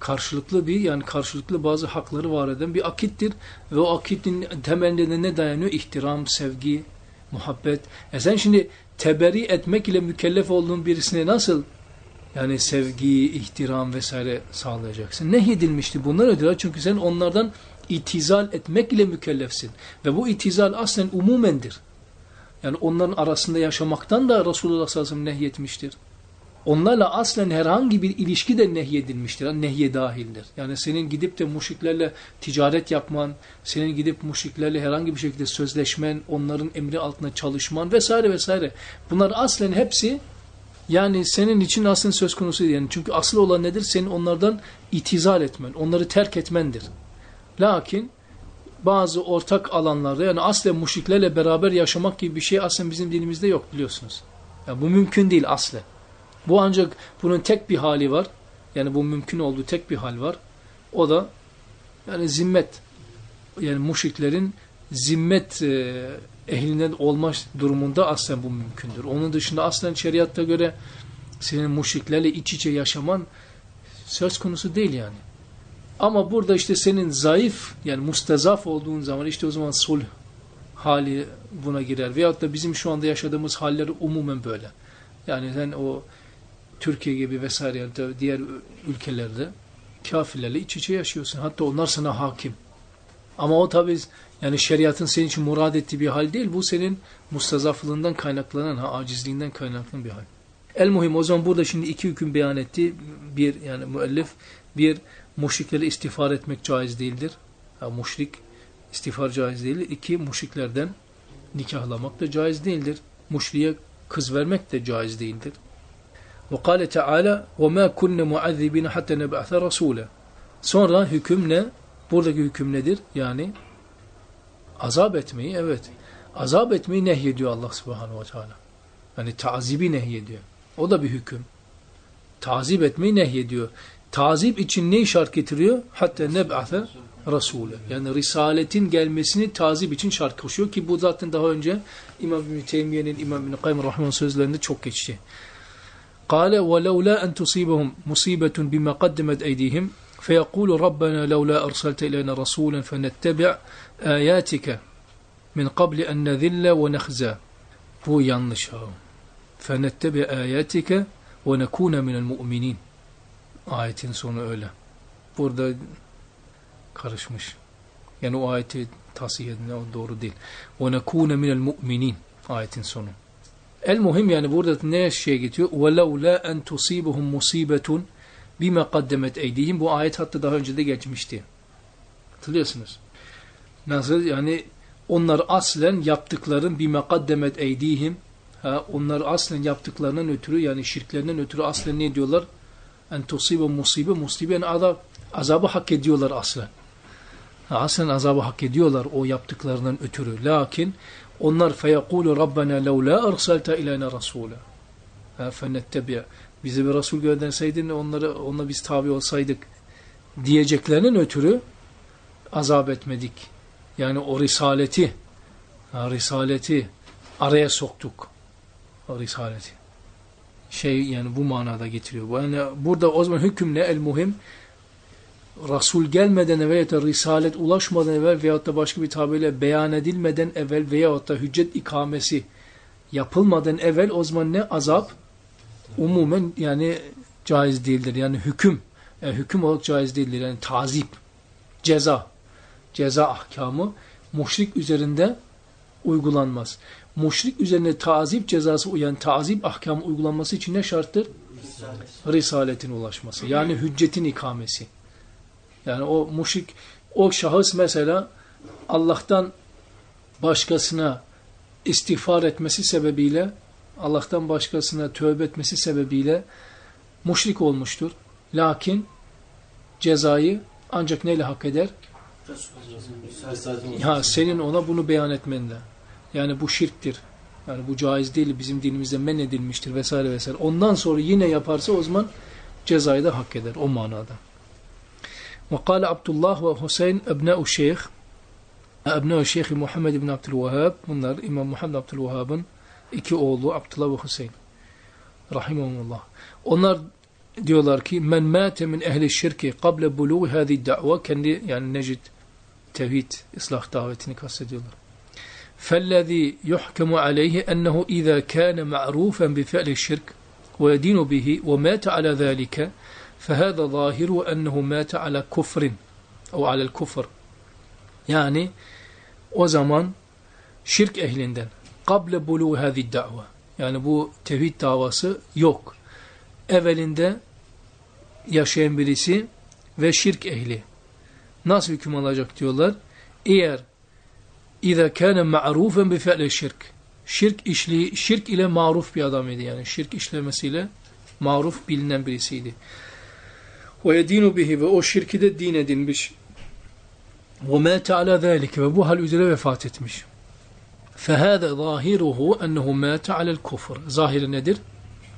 karşılıklı bir yani karşılıklı bazı hakları var eden bir akittir ve o akitin temelinde de ne dayanıyor? İhtiram, sevgi, muhabbet. E sen şimdi teberi etmek ile mükellef olduğun birisine nasıl yani sevgi, ihtiram vesaire sağlayacaksın? Nehyedilmişti bunlar ödüler çünkü sen onlardan itizal etmek ile mükellefsin. Ve bu itizal aslen umumendir. Yani onların arasında yaşamaktan da Resulullah sallallahu aleyhi ve sellem nehyetmiştir. onlarla aslen herhangi bir ilişki de nehyedilmiştir. Yani nehye dahildir. Yani senin gidip de müşriklerle ticaret yapman, senin gidip müşriklerle herhangi bir şekilde sözleşmen, onların emri altında çalışman vesaire vesaire. Bunlar aslen hepsi yani senin için aslında söz konusu değil. Yani çünkü asıl olan nedir? Senin onlardan itizal etmen, onları terk etmendir. Lakin bazı ortak alanlarda yani aslen müşriklerle beraber yaşamak gibi bir şey aslında bizim dinimizde yok biliyorsunuz. Yani bu mümkün değil aslen. Bu ancak bunun tek bir hali var. Yani bu mümkün olduğu tek bir hal var. O da yani zimmet. Yani müşriklerin zimmet e, ehlinden olma durumunda aslen bu mümkündür. Onun dışında aslen şeriatta göre senin müşriklerle iç içe yaşaman söz konusu değil yani. Ama burada işte senin zayıf yani mustazaf olduğun zaman işte o zaman sulh hali buna girer. Veyahut da bizim şu anda yaşadığımız haller umumen böyle. Yani sen o Türkiye gibi vesaire diğer ülkelerde kafirlerle iç içe yaşıyorsun. Hatta onlar sana hakim. Ama o tabi yani şeriatın senin için murad ettiği bir hal değil. Bu senin mustazaflığından kaynaklanan, ha, acizliğinden kaynaklanan bir hal. El muhim o zaman burada şimdi iki hüküm beyan etti. Bir yani müellif bir müşrikleri istiğfar etmek caiz değildir. Ha, müşrik istiğfar caiz değildir. İki müşriklerden nikahlamak da caiz değildir. Müşriye kız vermek de caiz değildir. Ve kâle Teala وَمَا كُنَّ مُعَذِّبِينَ حَتَّى نَبْعَثَ رَسُولًا Sonra hüküm ne? Buradaki hüküm nedir? Yani azap etmeyi evet. Azap etmeyi nehyediyor Allah subhanahu ve teala. Yani tazibi nehyediyor. O da bir hüküm. Tazip etmeyi nehyediyor. Tazip için ne şart getiriyor? Hatta neb'ate Resulü. Yani Risaletin gelmesini tazip için şart koşuyor ki bu zaten daha önce İmam İbn Teymiye'nin İmam İbn Kayyum Rahman sözlerinde çok geçti. قال ولولا أن تصيبهم مصيبة بما قدمت أيديهم فيقول ربنا لولا أرسلت إلينا رسولا فنتبع آياتك من قبل أن نذل ونخزى bu yanlış ha. فَنَتَّبِعْ آيَاتِكَ وَنَكُونَ مِنَ الْمُؤْمِنِينَ Ayetin sonu öyle. Burada karışmış. Yani o ayeti tasih edin, o doğru değil. وَنَكُونَ مِنَ الْمُؤْمِنِينَ Ayetin sonu. El muhim yani burada ne şey getiriyor? وَلَوْ لَا أَنْ تُصِيبُهُمْ مُصِيبَةٌ بِمَا قَدَّمَتْ اَيْدِيهِمْ Bu ayet hatta daha önce de geçmişti. Hatırlıyorsunuz. Nasıl? Yani onlar aslen yaptıkların bime kaddemet eydihim ha, onlar aslen yaptıklarından ötürü yani şirklerinden ötürü aslen ne diyorlar? En tusibe musibe musibe yani azab, azabı hak ediyorlar aslen. Ha, aslen azabı hak ediyorlar o yaptıklarından ötürü. Lakin onlar feyekulu Rabbena lev la ersalte ileyne rasule. Fenettebi'a. Bize bir Resul gönderseydin onları, onunla biz tabi olsaydık diyeceklerinin ötürü azap etmedik. Yani o risaleti ha, risaleti araya soktuk. O risaleti. Şey yani bu manada getiriyor. Yani burada o zaman hüküm ne? El muhim Resul gelmeden evvel ya Risalet ulaşmadan evvel veyahut da başka bir tabirle beyan edilmeden evvel veyahut da hüccet ikamesi yapılmadan evvel o zaman ne? Azap umumen yani caiz değildir. Yani hüküm yani hüküm olarak caiz değildir. Yani tazip, ceza, ceza ahkamı muşrik üzerinde uygulanmaz. Muşrik üzerine tazip cezası uyan tazip ahkamı uygulanması için ne şarttır? Risalet. Risaletin ulaşması. Yani hüccetin ikamesi. Yani o muşrik, o şahıs mesela Allah'tan başkasına istiğfar etmesi sebebiyle, Allah'tan başkasına tövbe etmesi sebebiyle muşrik olmuştur. Lakin cezayı ancak neyle hak eder? Ha, senin ona bunu beyan etmende. Yani bu şirktir. Yani bu caiz değil, bizim dinimizde men edilmiştir vesaire vesaire. Ondan sonra yine yaparsa o zaman cezayı da hak eder o manada. وقال عبد الله وحسين أبناء الشيخ أبناء الشيخ Muhammed ibn Abdülvehhab bunlar İmam Muhammed Abdülvehhab'ın iki oğlu Abdullah ve Hüseyin rahimahumullah. Onlar diyorlar ki men mâte min ehli şirki kable buluğ hâzi da'va kendi yani Necid tevhid ıslah davetini kastediyorlar. فالذي يحكم عليه أنه إذا كان معروفا بفعل الشرك ويدين به ومات على ذلك فهذا ظاهر أنه مات على كفر أو على الكفر yani o zaman şirk ehlinden kable bulu hadi dava yani bu tevhid davası yok. evvelinde yaşayan birisi ve şirk ehli. Nasıl hüküm alacak diyorlar? Eğer اِذَا كَانَ مَعْرُوفًا بِفَعْلِ şirk. Şirk, işli, şirk ile maruf bir adam idi yani. Şirk işlemesiyle maruf bilinen birisiydi. وَيَدِينُ bihi ve o şirki de din edinmiş. وَمَاتَ عَلَى ذَٰلِكَ ve bu hal üzere vefat etmiş. فَهَذَا ظَاهِرُهُ أَنَّهُ مَاتَ عَلَى الْكُفْرِ Zahiri nedir?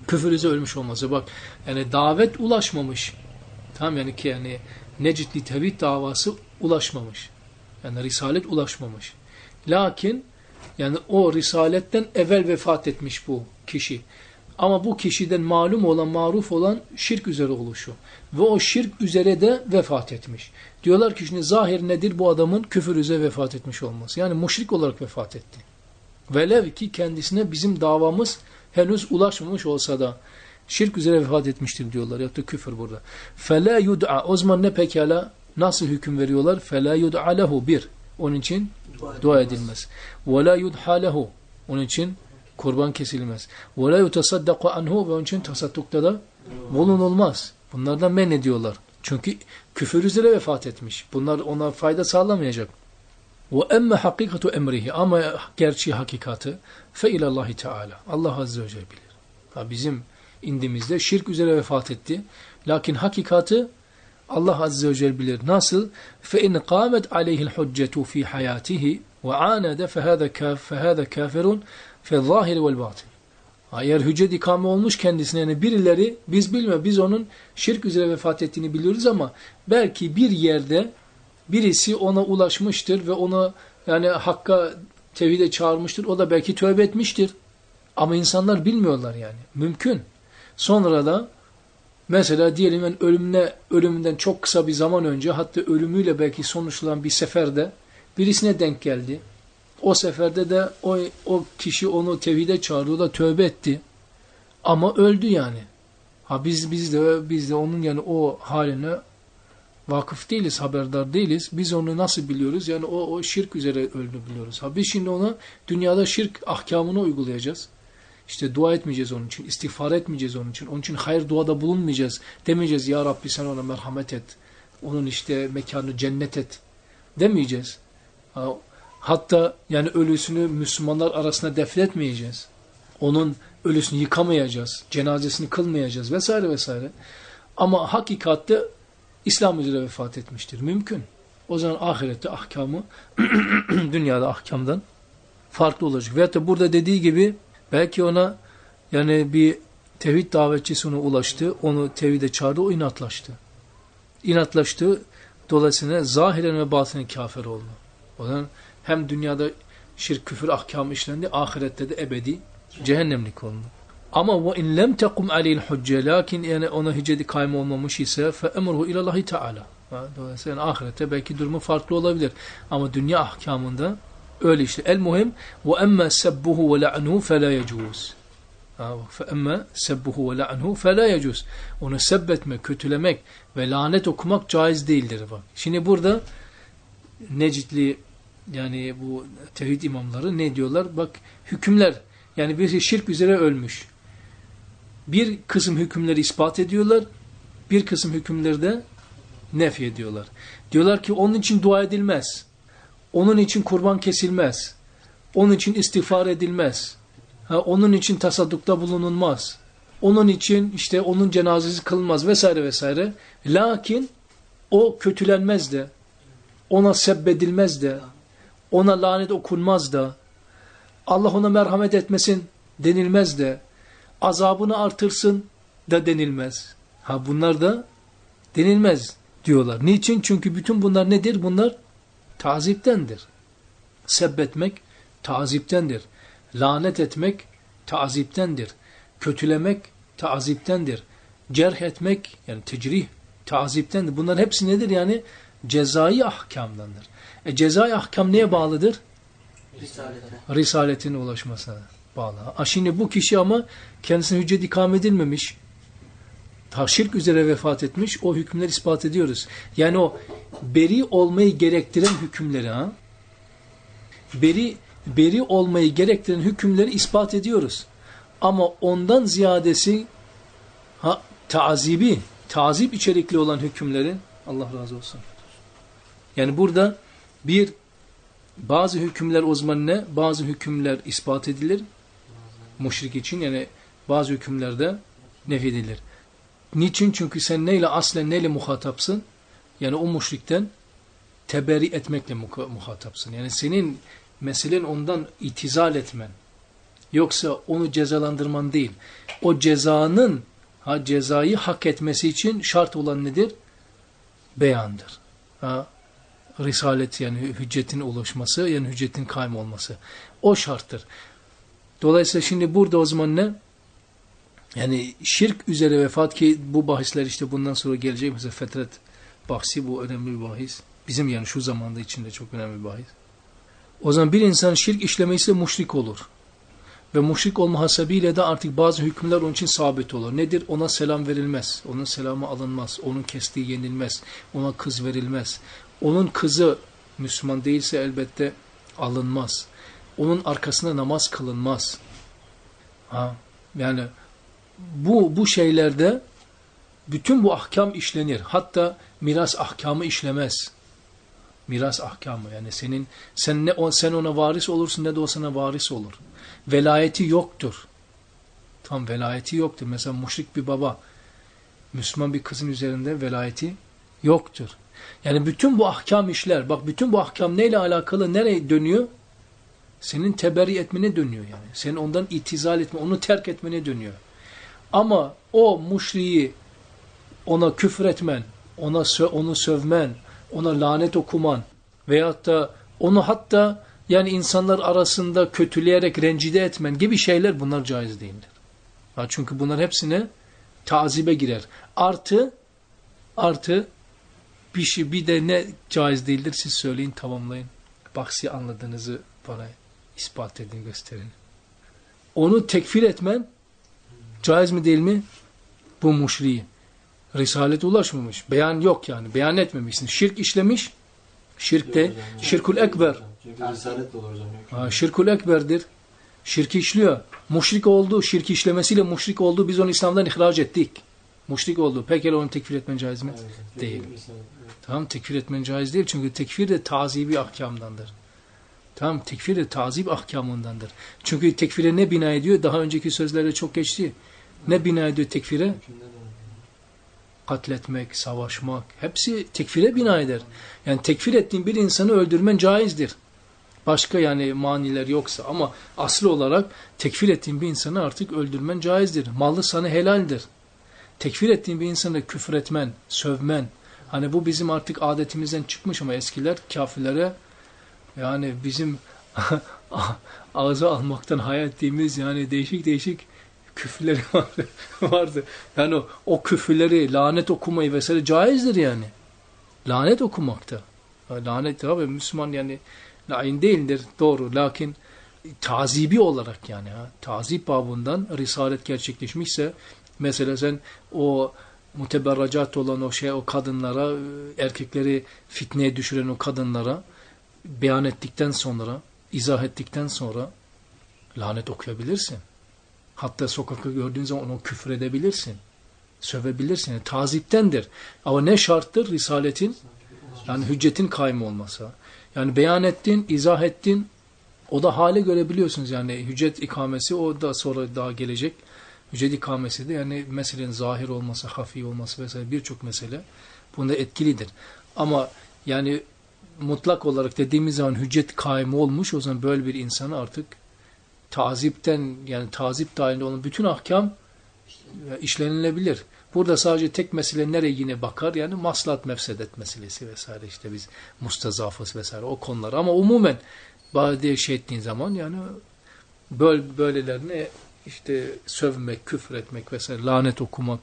Küfür üzere ölmüş olması. Bak yani davet ulaşmamış. Tamam yani ki yani Necitli tevhid davası ulaşmamış. Yani risalet ulaşmamış. Lakin yani o risaletten evvel vefat etmiş bu kişi. Ama bu kişiden malum olan, maruf olan şirk üzere oluşu. Ve o şirk üzere de vefat etmiş. Diyorlar ki şimdi zahir nedir bu adamın küfür üzere vefat etmiş olması. Yani müşrik olarak vefat etti. Velev ki kendisine bizim davamız henüz ulaşmamış olsa da şirk üzere vefat etmiştir diyorlar. Ya da küfür burada. فَلَا يُدْعَى O zaman ne pekala? Nasıl hüküm veriyorlar? فَلَا يُدْعَى lehu Bir. Onun için dua edilmez. وَلَا يُدْحَى lehu Onun için kurban kesilmez. وَلَا يُتَصَدَّقُ anhu Ve onun için tasaddukta da bulunulmaz. Bunlardan men ediyorlar. Çünkü küfür üzere vefat etmiş. Bunlar ona fayda sağlamayacak. وَاَمَّ حَقِيقَةُ emrihi Ama gerçi hakikati فَاِلَى اللّٰهِ Teala Allah Azze ve Celle bilir. Ha bizim indimizde şirk üzere vefat etti. Lakin hakikati Allah Azze ve Celle bilir. Nasıl? فَاِنْ قَامَتْ عَلَيْهِ الْحُجَّةُ ف۪ي حَيَاتِهِ وَعَانَدَ فَهَذَا كَافِرٌ فِي الظَّاهِرِ وَالْبَاطِنِ eğer hüccet ikame olmuş kendisine yani birileri biz bilmiyor biz onun şirk üzere vefat ettiğini biliyoruz ama belki bir yerde birisi ona ulaşmıştır ve ona yani hakka tevhide çağırmıştır. O da belki tövbe etmiştir. Ama insanlar bilmiyorlar yani. Mümkün. Sonra da mesela diyelim ben ölümüne, ölümünden çok kısa bir zaman önce hatta ölümüyle belki sonuçlanan bir seferde birisine denk geldi. O seferde de o, o kişi onu tevhide çağırdı, o da tövbe etti. Ama öldü yani. Ha biz biz de biz de onun yani o haline vakıf değiliz, haberdar değiliz. Biz onu nasıl biliyoruz? Yani o, o şirk üzere öldü biliyoruz. Ha biz şimdi ona dünyada şirk ahkamını uygulayacağız. İşte dua etmeyeceğiz onun için, istiğfar etmeyeceğiz onun için. Onun için hayır duada bulunmayacağız. Demeyeceğiz ya Rabbi sen ona merhamet et. Onun işte mekanı cennet et. Demeyeceğiz. Hatta yani ölüsünü Müslümanlar arasında defnetmeyeceğiz. Onun ölüsünü yıkamayacağız. Cenazesini kılmayacağız vesaire vesaire. Ama hakikatte İslam üzere vefat etmiştir. Mümkün. O zaman ahirette ahkamı dünyada ahkamdan farklı olacak. Veyahut da burada dediği gibi Belki ona yani bir tevhid davetçisi ona ulaştı, onu tevhide çağırdı, o inatlaştı. İnatlaştı, dolayısıyla zahiren ve batinen kafir oldu. O zaman hem dünyada şirk, küfür, ahkam işlendi, ahirette de ebedi cehennemlik oldu. Ama ve in lem tekum aleyhil hücce lakin yani ona hücceti kaym olmamış ise fe emruhu ilallahi teala. Dolayısıyla ahirette belki durumu farklı olabilir. Ama dünya ahkamında Öyle işte. El muhim ve emme sebbuhu ve la'nuhu fe la yecuz. Ve la'nuhu fe la yecuz. Onu sebbetmek, kötülemek ve lanet okumak caiz değildir. Bak. Şimdi burada Necitli yani bu tevhid imamları ne diyorlar? Bak hükümler yani birisi şirk üzere ölmüş. Bir kısım hükümleri ispat ediyorlar. Bir kısım hükümleri de nef ediyorlar. Diyorlar ki onun için dua edilmez. Onun için kurban kesilmez. Onun için istiğfar edilmez. Ha, onun için tasaddukta bulunulmaz. Onun için işte onun cenazesi kılınmaz vesaire vesaire. Lakin o kötülenmez de, ona sebbedilmez de, ona lanet okunmaz da, Allah ona merhamet etmesin denilmez de, azabını artırsın da denilmez. Ha bunlar da denilmez diyorlar. Niçin? Çünkü bütün bunlar nedir? Bunlar taziptendir. Sebbetmek taziptendir. Lanet etmek taziptendir. Kötülemek taziptendir. Cerh etmek yani tecrih taziptendir. Bunların hepsi nedir yani? Cezai ahkamdandır. E cezai ahkam neye bağlıdır? Risalete. Risaletin ulaşmasına bağlı. A şimdi bu kişi ama kendisine hüccet ikam edilmemiş şirk üzere vefat etmiş o hükümleri ispat ediyoruz. Yani o beri olmayı gerektiren hükümleri ha beri beri olmayı gerektiren hükümleri ispat ediyoruz. Ama ondan ziyadesi ha taazibi, tazip içerikli olan hükümlerin Allah razı olsun. Yani burada bir bazı hükümler o zaman ne? Bazı hükümler ispat edilir. Müşrik için yani bazı hükümlerde nef edilir. Niçin? Çünkü sen neyle aslen neyle muhatapsın? Yani o müşrikten teberi etmekle muhatapsın. Yani senin meselen ondan itizal etmen. Yoksa onu cezalandırman değil. O cezanın ha cezayı hak etmesi için şart olan nedir? Beyandır. Ha, risalet yani hüccetin ulaşması yani hüccetin kaym olması. O şarttır. Dolayısıyla şimdi burada o zaman ne? Yani şirk üzere vefat ki bu bahisler işte bundan sonra gelecek. Mesela fetret bahsi bu önemli bir bahis. Bizim yani şu zamanda içinde çok önemli bir bahis. O zaman bir insan şirk işlemesiyle muşrik olur. Ve muşrik olma hasebiyle de artık bazı hükümler onun için sabit olur. Nedir? Ona selam verilmez. Onun selamı alınmaz. Onun kestiği yenilmez. Ona kız verilmez. Onun kızı Müslüman değilse elbette alınmaz. Onun arkasında namaz kılınmaz. Ha, yani bu bu şeylerde bütün bu ahkam işlenir. Hatta miras ahkamı işlemez. Miras ahkamı yani senin sen ne sen ona varis olursun ne de o sana varis olur. Velayeti yoktur. Tam velayeti yoktur. Mesela müşrik bir baba Müslüman bir kızın üzerinde velayeti yoktur. Yani bütün bu ahkam işler, bak bütün bu ahkam neyle alakalı, nereye dönüyor? Senin teberri etmene dönüyor yani. Senin ondan itizal etme, onu terk etmene dönüyor. Ama o muşriyi ona küfür etmen, ona sö onu sövmen, ona lanet okuman veyahut da onu hatta yani insanlar arasında kötüleyerek rencide etmen gibi şeyler bunlar caiz değildir. Ha, çünkü bunlar hepsine tazibe girer. Artı artı bir şey bir de ne caiz değildir siz söyleyin tamamlayın. Baksi anladığınızı bana ispat edin gösterin. Onu tekfir etmen caiz mi değil mi? Bu muşriyi. Risalete ulaşmamış. Beyan yok yani. Beyan etmemişsin. Şirk işlemiş. Şirk de şirkul ekber. Ha, şirkul ekberdir. Şirki işliyor. Muşrik oldu. Şirk işlemesiyle muşrik oldu. Biz onu İslam'dan ihraç ettik. Muşrik oldu. Peki onu tekfir etmen caiz mi? Değil. Tamam tekfir etmen caiz değil. Çünkü tekfir de tazibi ahkamdandır. Tamam tekfir de tazip ahkamındandır. Çünkü tekfire ne bina ediyor? Daha önceki sözlerde çok geçti. Ne bina ediyor tekfire? Katletmek, savaşmak. Hepsi tekfire bina eder. Yani tekfir ettiğin bir insanı öldürmen caizdir. Başka yani maniler yoksa ama aslı olarak tekfir ettiğin bir insanı artık öldürmen caizdir. Malı sana helaldir. Tekfir ettiğin bir insanı küfür etmen, sövmen. Hani bu bizim artık adetimizden çıkmış ama eskiler kafirlere yani bizim ağza almaktan hayal ettiğimiz yani değişik değişik küfürleri vardı. vardı. Yani o, o küfürleri, lanet okumayı vesaire caizdir yani. Lanet okumakta. Lanet tabi Müslüman yani lain değildir doğru lakin tazibi olarak yani ha, tazip babından risalet gerçekleşmişse mesela sen o muteberracat olan o şey o kadınlara erkekleri fitneye düşüren o kadınlara beyan ettikten sonra izah ettikten sonra lanet okuyabilirsin. Hatta sokakta gördüğün zaman onu küfür edebilirsin. Sövebilirsin. Yani taziptendir. Ama ne şarttır? Risaletin yani hüccetin kaym olması. Yani beyan ettin, izah ettin. O da hale görebiliyorsunuz. Yani hüccet ikamesi o da sonra daha gelecek. Hüccet ikamesi de yani meselenin zahir olması, hafi olması vesaire birçok mesele bunda etkilidir. Ama yani mutlak olarak dediğimiz zaman hüccet kaim olmuş o zaman böyle bir insanı artık tazipten yani tazip dahilinde olan bütün ahkam işlenilebilir. Burada sadece tek mesele nereye yine bakar? Yani maslat mefsedet meselesi vesaire işte biz mustazafız vesaire o konular. Ama umumen bazı şey ettiğin zaman yani böyle, böylelerine işte sövmek, küfür etmek vesaire lanet okumak.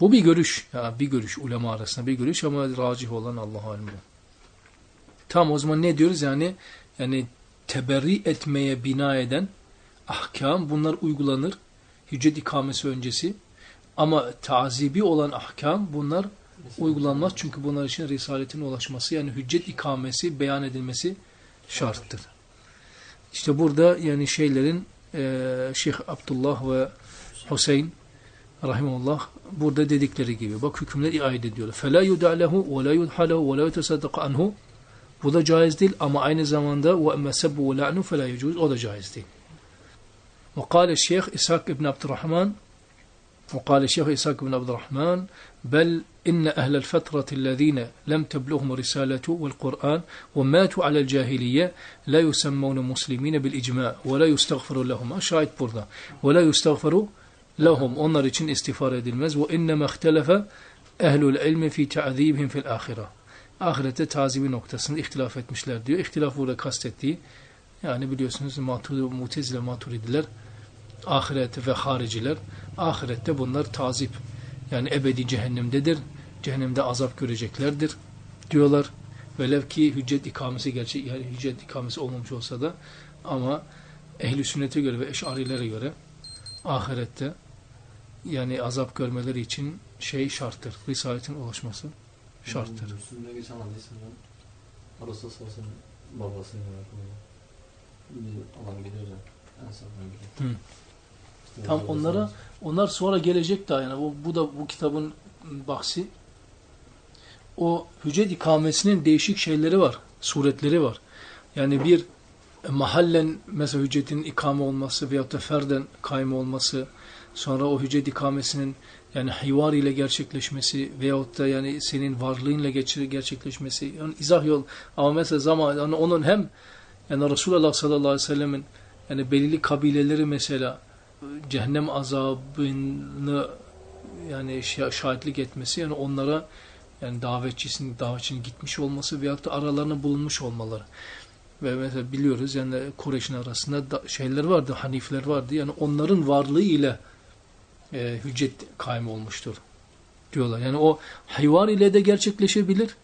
Bu bir görüş. Yani bir görüş ulema arasında bir görüş ama racih olan Allah alim. Tam o zaman ne diyoruz yani yani teberri etmeye bina eden ahkam bunlar uygulanır. Hüccet ikamesi öncesi. Ama tazibi olan ahkam bunlar uygulanmaz. Çünkü bunlar için risaletin ulaşması yani hüccet ikamesi beyan edilmesi şarttır. İşte burada yani şeylerin e, Şeyh Abdullah ve Hüseyin rahimullah burada dedikleri gibi bak hükümler iade ediyor. Fela yudalehu ve la yudhalehu ve la yutesaddaq anhu. Bu da caiz değil ama aynı zamanda ve emesebbu ve la'nu fela yecuz o da caiz değil. وقال الشيخ إسحاق بن عبد الرحمن وقال الشيخ إسحاق بن عبد الرحمن بل إن أهل الفترة الذين لم تبلغهم الرسالة والقرآن وماتوا على الجاهلية لا يسمون مسلمين بالإجماع ولا يستغفر لهم. شاهد burada. ولا يستغفر لهم. Onlar için istiğfar edilmez. وإنما اختلف أهل العلم في تعذيبهم في الآخرة. Ahirette tazibi noktasında ihtilaf etmişler diyor. İhtilaf burada kastettiği yani biliyorsunuz Mutezile Maturidiler ahiret ve hariciler ahirette bunlar tazip yani ebedi cehennemdedir. Cehennemde azap göreceklerdir diyorlar. Velev ki hüccet ikamesi gerçek yani hüccet ikamesi olmamış olsa da ama ehli sünnete göre ve eşarilere göre ahirette yani azap görmeleri için şey şarttır. Risaletin ulaşması şarttır. Müslüm'de geçen hadis hocam. Arası olsun babasının adam gidiyor hocam. En sonuna gidiyor. Tam onlara onlar sonra gelecek daha yani bu, bu da bu kitabın bahsi. O hüccet ikamesinin değişik şeyleri var, suretleri var. Yani bir mahallen mesela hüccetin ikame olması veyahut da ferden kayma olması, sonra o hüccet ikamesinin yani hivar ile gerçekleşmesi veyahut da yani senin varlığınla gerçekleşmesi yani izah yol ama mesela zaman yani onun hem yani Resulullah sallallahu aleyhi ve sellemin yani belirli kabileleri mesela cehennem azabını yani şa- şahitlik etmesi yani onlara yani davetçisinin davetçinin gitmiş olması veyahut da aralarına bulunmuş olmaları. Ve mesela biliyoruz yani Kureyş'in arasında da şeyler vardı, hanifler vardı. Yani onların varlığı ile e, hüccet kaym olmuştur diyorlar. Yani o hayvar ile de gerçekleşebilir.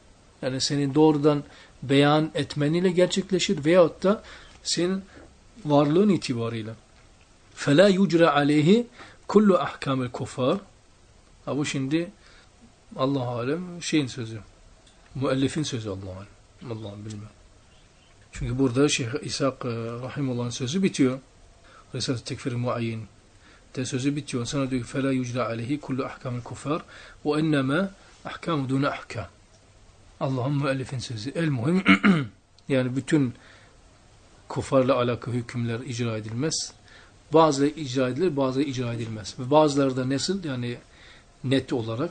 Yani senin doğrudan beyan etmen ile gerçekleşir veyahut da senin varlığın itibarıyla. فَلَا يُجْرَ عَلَيْهِ kullu ahkamel kufar. Ha bu şimdi Allah alem şeyin sözü. Müellifin sözü Allah alem. Allah'ım bilmem. Çünkü burada Şeyh İshak e, Rahimullah'ın sözü bitiyor. Risale-i Tekfir Muayyin de sözü bitiyor. Sana diyor ki فَلَا يُجْرَ عَلَيْهِ kullu ahkamel kufar وَاِنَّمَا ahkamu dune ahkam. Allah'ın müellifin sözü. El muhim yani bütün kufarla alakalı hükümler icra edilmez. Bazıları icra edilir, bazıları icra edilmez. Ve bazıları da nasıl yani net olarak.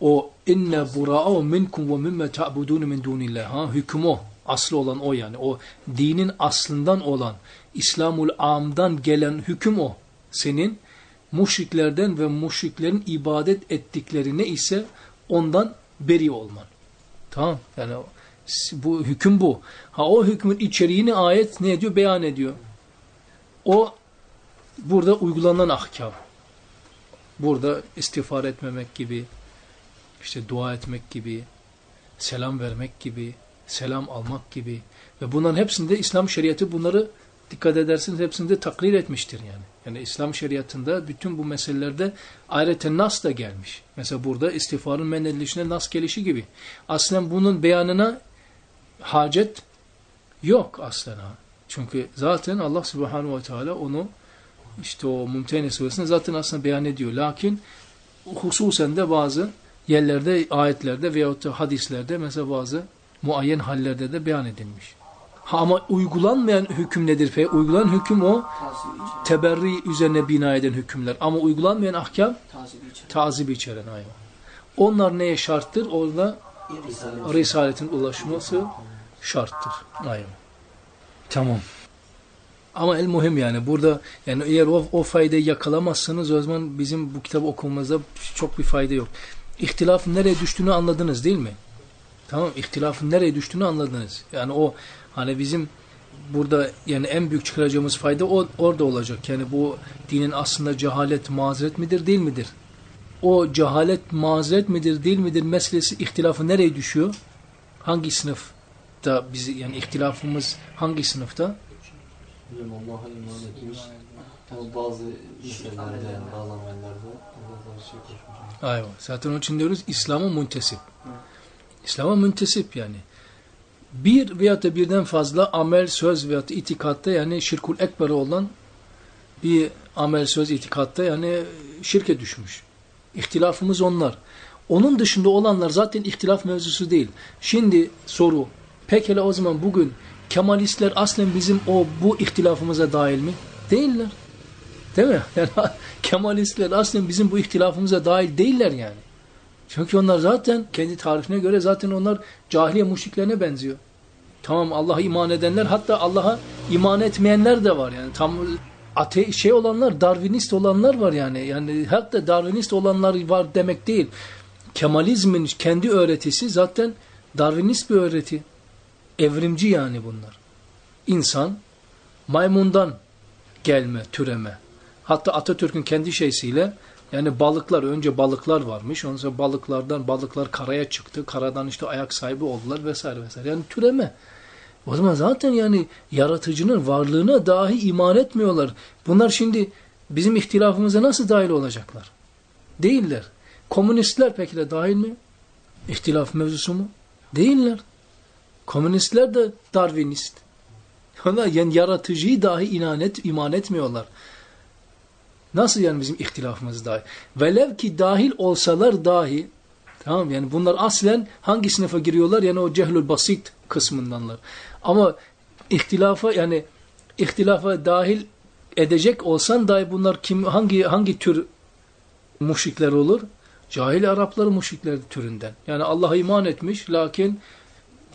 O inne bura'u minkum ve mimme ta'budun min dunillah ha hüküm o. Aslı olan o yani. O dinin aslından olan İslamul amdan gelen hüküm o. Senin müşriklerden ve müşriklerin ibadet ettikleri ne ise ondan beri olman. Tamam. Yani bu hüküm bu. Ha o hükmün içeriğini ayet ne ediyor? Beyan ediyor. O burada uygulanan ahkam burada istiğfar etmemek gibi işte dua etmek gibi, selam vermek gibi, selam almak gibi ve bunların hepsinde İslam şeriatı bunları dikkat edersiniz hepsinde takrir etmiştir yani. Yani İslam şeriatında bütün bu meselelerde ayrıca nas da gelmiş. Mesela burada istiğfarın men edilişine nas gelişi gibi. Aslen bunun beyanına hacet yok aslen ha. Çünkü zaten Allah subhanahu ve teala onu işte o Mumtehine suresinde zaten aslında beyan ediyor. Lakin hususen de bazı yerlerde, ayetlerde veyahut da hadislerde mesela bazı muayyen hallerde de beyan edilmiş. Ha, ama uygulanmayan hüküm nedir? Uygulanan hüküm o teberri üzerine bina eden hükümler. Ama uygulanmayan ahkam tazip içeren hayvan. Onlar neye şarttır? Orada Risaletin ulaşması şarttır. Aynen. Tamam. Ama el muhim yani burada yani eğer o, o faydayı yakalamazsanız o zaman bizim bu kitabı okumamızda çok bir fayda yok. İhtilafın nereye düştüğünü anladınız değil mi? Tamam ihtilafın nereye düştüğünü anladınız. Yani o hani bizim burada yani en büyük çıkaracağımız fayda o, orada olacak. Yani bu dinin aslında cehalet mazeret midir değil midir? O cehalet mazeret midir değil midir meselesi ihtilafı nereye düşüyor? Hangi sınıfta bizi yani ihtilafımız hangi sınıfta? Hocam Allah'a iman etmiş. Ama bazı meselelerde yani bazı amellerde Allah'a şey koşmuş. Ayva. Zaten onun için diyoruz İslam'a müntesip. İslam'a müntesip yani. Bir veya da birden fazla amel, söz veya da itikatta yani şirkul ekber olan bir amel söz itikatta yani şirke düşmüş. İhtilafımız onlar. Onun dışında olanlar zaten ihtilaf mevzusu değil. Şimdi soru, pekala o zaman bugün Kemalistler aslen bizim o bu ihtilafımıza dahil mi? Değiller. Değil mi? Yani Kemalistler aslen bizim bu ihtilafımıza dahil değiller yani. Çünkü onlar zaten kendi tarifine göre zaten onlar cahiliye müşriklerine benziyor. Tamam Allah'a iman edenler hatta Allah'a iman etmeyenler de var yani. Tam ate şey olanlar, Darwinist olanlar var yani. Yani hatta Darwinist olanlar var demek değil. Kemalizmin kendi öğretisi zaten Darwinist bir öğreti. Evrimci yani bunlar. İnsan maymundan gelme, türeme. Hatta Atatürk'ün kendi şeysiyle yani balıklar önce balıklar varmış. Ondan sonra balıklardan balıklar karaya çıktı. Karadan işte ayak sahibi oldular vesaire vesaire. Yani türeme. O zaman zaten yani yaratıcının varlığına dahi iman etmiyorlar. Bunlar şimdi bizim ihtilafımıza nasıl dahil olacaklar? Değiller. Komünistler peki de dahil mi? İhtilaf mevzusu mu? Değiller. Komünistler de Darwinist. Onlar yani yaratıcıyı dahi iman, et, iman etmiyorlar. Nasıl yani bizim ihtilafımız dahi? Velev ki dahil olsalar dahi tamam yani bunlar aslen hangi sınıfa giriyorlar? Yani o cehlül basit kısmındanlar. Ama ihtilafa yani ihtilafa dahil edecek olsan dahi bunlar kim hangi hangi tür müşrikler olur? Cahil Arapları müşrikler türünden. Yani Allah'a iman etmiş lakin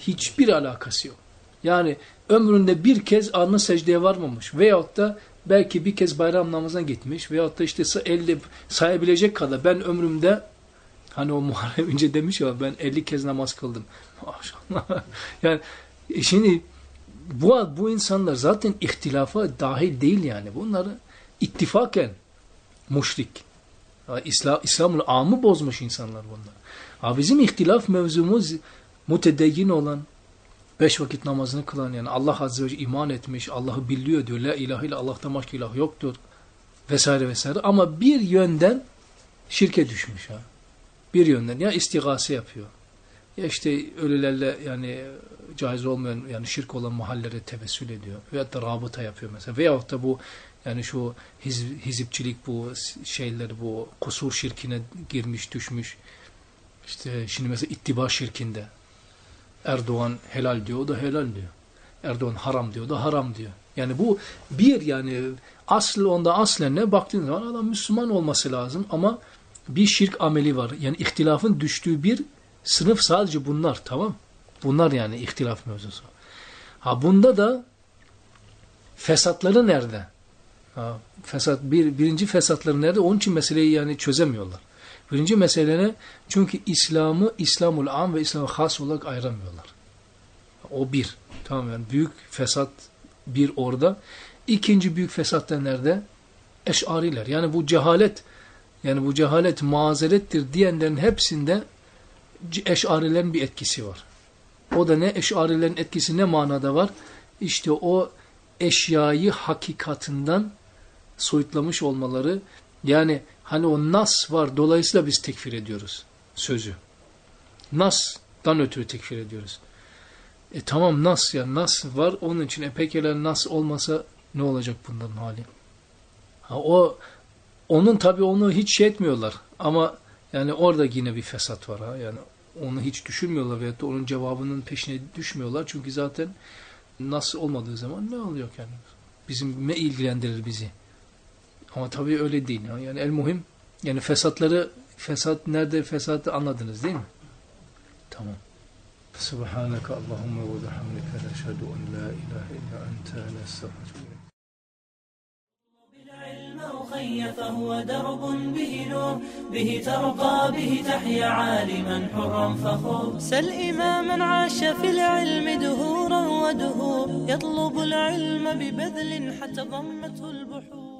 hiçbir alakası yok. Yani ömründe bir kez alnı secdeye varmamış veyahut da belki bir kez bayram namazına gitmiş veyahut da işte elde sayabilecek kadar ben ömrümde hani o Muharrem önce demiş ya ben 50 kez namaz kıldım. Maşallah. yani e şimdi bu, bu insanlar zaten ihtilafa dahil değil yani. Bunları ittifaken müşrik. İslam, İslam'ın amı bozmuş insanlar bunlar. Ha bizim ihtilaf mevzumuz mutedeyyin olan, beş vakit namazını kılan yani Allah Azze ve Celle iman etmiş, Allah'ı biliyor diyor. La ilahe ile Allah'tan başka ilah yoktur. Vesaire vesaire. Ama bir yönden şirke düşmüş ha. Bir yönden ya istigase yapıyor. Ya işte ölülerle yani caiz olmayan yani şirk olan mahallere tevessül ediyor. Veyahut da rabıta yapıyor mesela. Veyahut da bu yani şu hiz, hizipçilik bu şeyler bu kusur şirkine girmiş düşmüş. İşte şimdi mesela ittiba şirkinde. Erdoğan helal diyor o da helal diyor. Erdoğan haram diyor da haram diyor. Yani bu bir yani aslı onda aslen ne baktığın zaman adam Müslüman olması lazım ama bir şirk ameli var. Yani ihtilafın düştüğü bir sınıf sadece bunlar tamam. Bunlar yani ihtilaf mevzusu. Ha bunda da fesatları nerede? Ha, fesat bir birinci fesatları nerede? Onun için meseleyi yani çözemiyorlar. Birinci mesele ne? Çünkü İslam'ı İslamul am ve İslam'ı has olarak ayıramıyorlar. O bir. Tamam yani büyük fesat bir orada. İkinci büyük fesat da nerede? Eş'ariler. Yani bu cehalet yani bu cehalet mazerettir diyenlerin hepsinde eş'arilerin bir etkisi var. O da ne? Eş'arilerin etkisi ne manada var? İşte o eşyayı hakikatinden soyutlamış olmaları yani hani o nas var dolayısıyla biz tekfir ediyoruz sözü. Nas'dan ötürü tekfir ediyoruz. E tamam nas ya nas var onun için e pekala nas olmasa ne olacak bunların hali? Ha, o onun tabi onu hiç şey etmiyorlar ama yani orada yine bir fesat var ha yani onu hiç düşünmüyorlar veyahut da onun cevabının peşine düşmüyorlar çünkü zaten nasıl olmadığı zaman ne oluyor yani bizim ne ilgilendirir bizi ama tabii öyle değil yani el muhim yani fesatları fesat nerede fesatı anladınız değil mi? Tamam. Allahümme ve bihamdike neşhedü en la ilahe illa ente nestağfirüke أخي فهو درب به نور به ترقى به تحيا عالما حرا فخور سل إماما عاش في العلم دهورا ودهور يطلب العلم ببذل حتى ضمته البحور